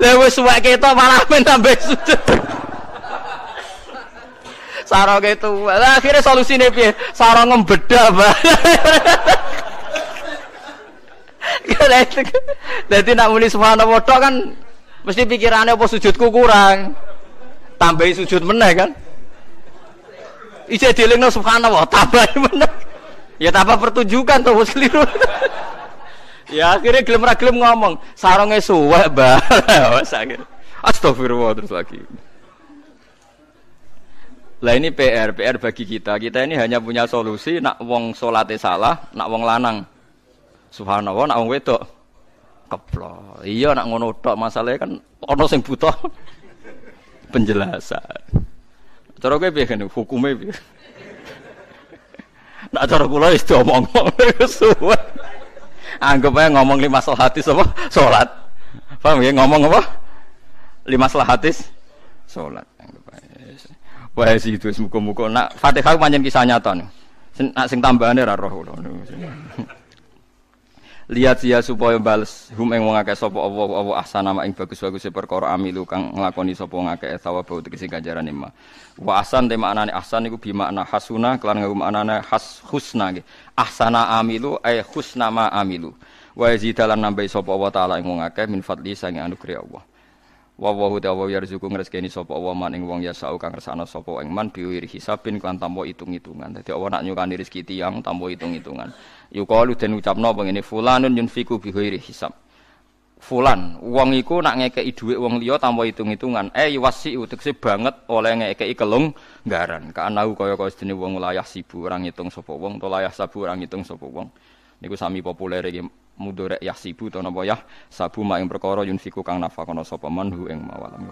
Lah wis suwe ketok malah men tambah sujud. Sarong itu lah akhirnya solusinya piye? Sarong ngembeda mbak. Jadi nak muni subhanallah kan mesti pikirannya apa sujudku kurang. Tambahi sujud meneh kan. Ija dilingno subhanallah tambahi meneh. Ya tambah pertunjukan tuh keliru ya akhirnya gelem ra gelem ngomong sarongnya suwe mbak astagfirullah terus lagi lah ini PR, PR bagi kita. Kita ini hanya punya solusi nak wong solate salah, nak wong lanang. Subhanallah, nak wong wedok keplo. Iya nak ngono tok masalahnya kan ono sing butuh penjelasan. Cara kowe piye kan hukume piye? Nak cara kula wis diomong suwe. Anggap aja ngomong lima hadis apa? Salat. Paham ya ngomong apa? Lima hadis salat. Wah sih itu muka-muka. Nak Fatihah panjang kisah nyata nih. Nak sing tambahane ra roh Lihat sia supaya bales hum ing wong akeh sapa Allah Allah ahsana ing bagus-bagus perkara amilu kang nglakoni sapa wong akeh thawab tegese ganjaran ma. Wa ahsan te maknane ahsan iku bi makna hasuna kelan nganggo maknane has husna nggih. Ahsana amilu ay husna ma amilu. Wa yazidalan nambahi sapa Allah taala ing wong akeh min fadli sange anugerah Allah. Wa wa huwa wa yarzuqu ngrezekeni sapa wa man ing wong ya sau kang ngersano sapa ing man biwiri hisabin kan tanpa hitung-hitungan. Dadi Allah nak nyukani rezeki tiyang tanpa hitung-hitungan. Yuqalu den ucapno pengene fulanun yunfiku biwiri hisab. Fulan wong iku nak ngekeki dhuwit wong liya tanpa hitung-hitungan. Eh wasi utekse banget oleh ngekeki kelung garan. Kanau kaya kaya sedene wong layah sibu orang ngitung sapa wong to layah sabu orang ngitung sapa wong. Niku sami populer iki mudorek yahsibu to napa yah sabu mak ing perkara yunfiku kang nafakono sapa man hu ing mawalam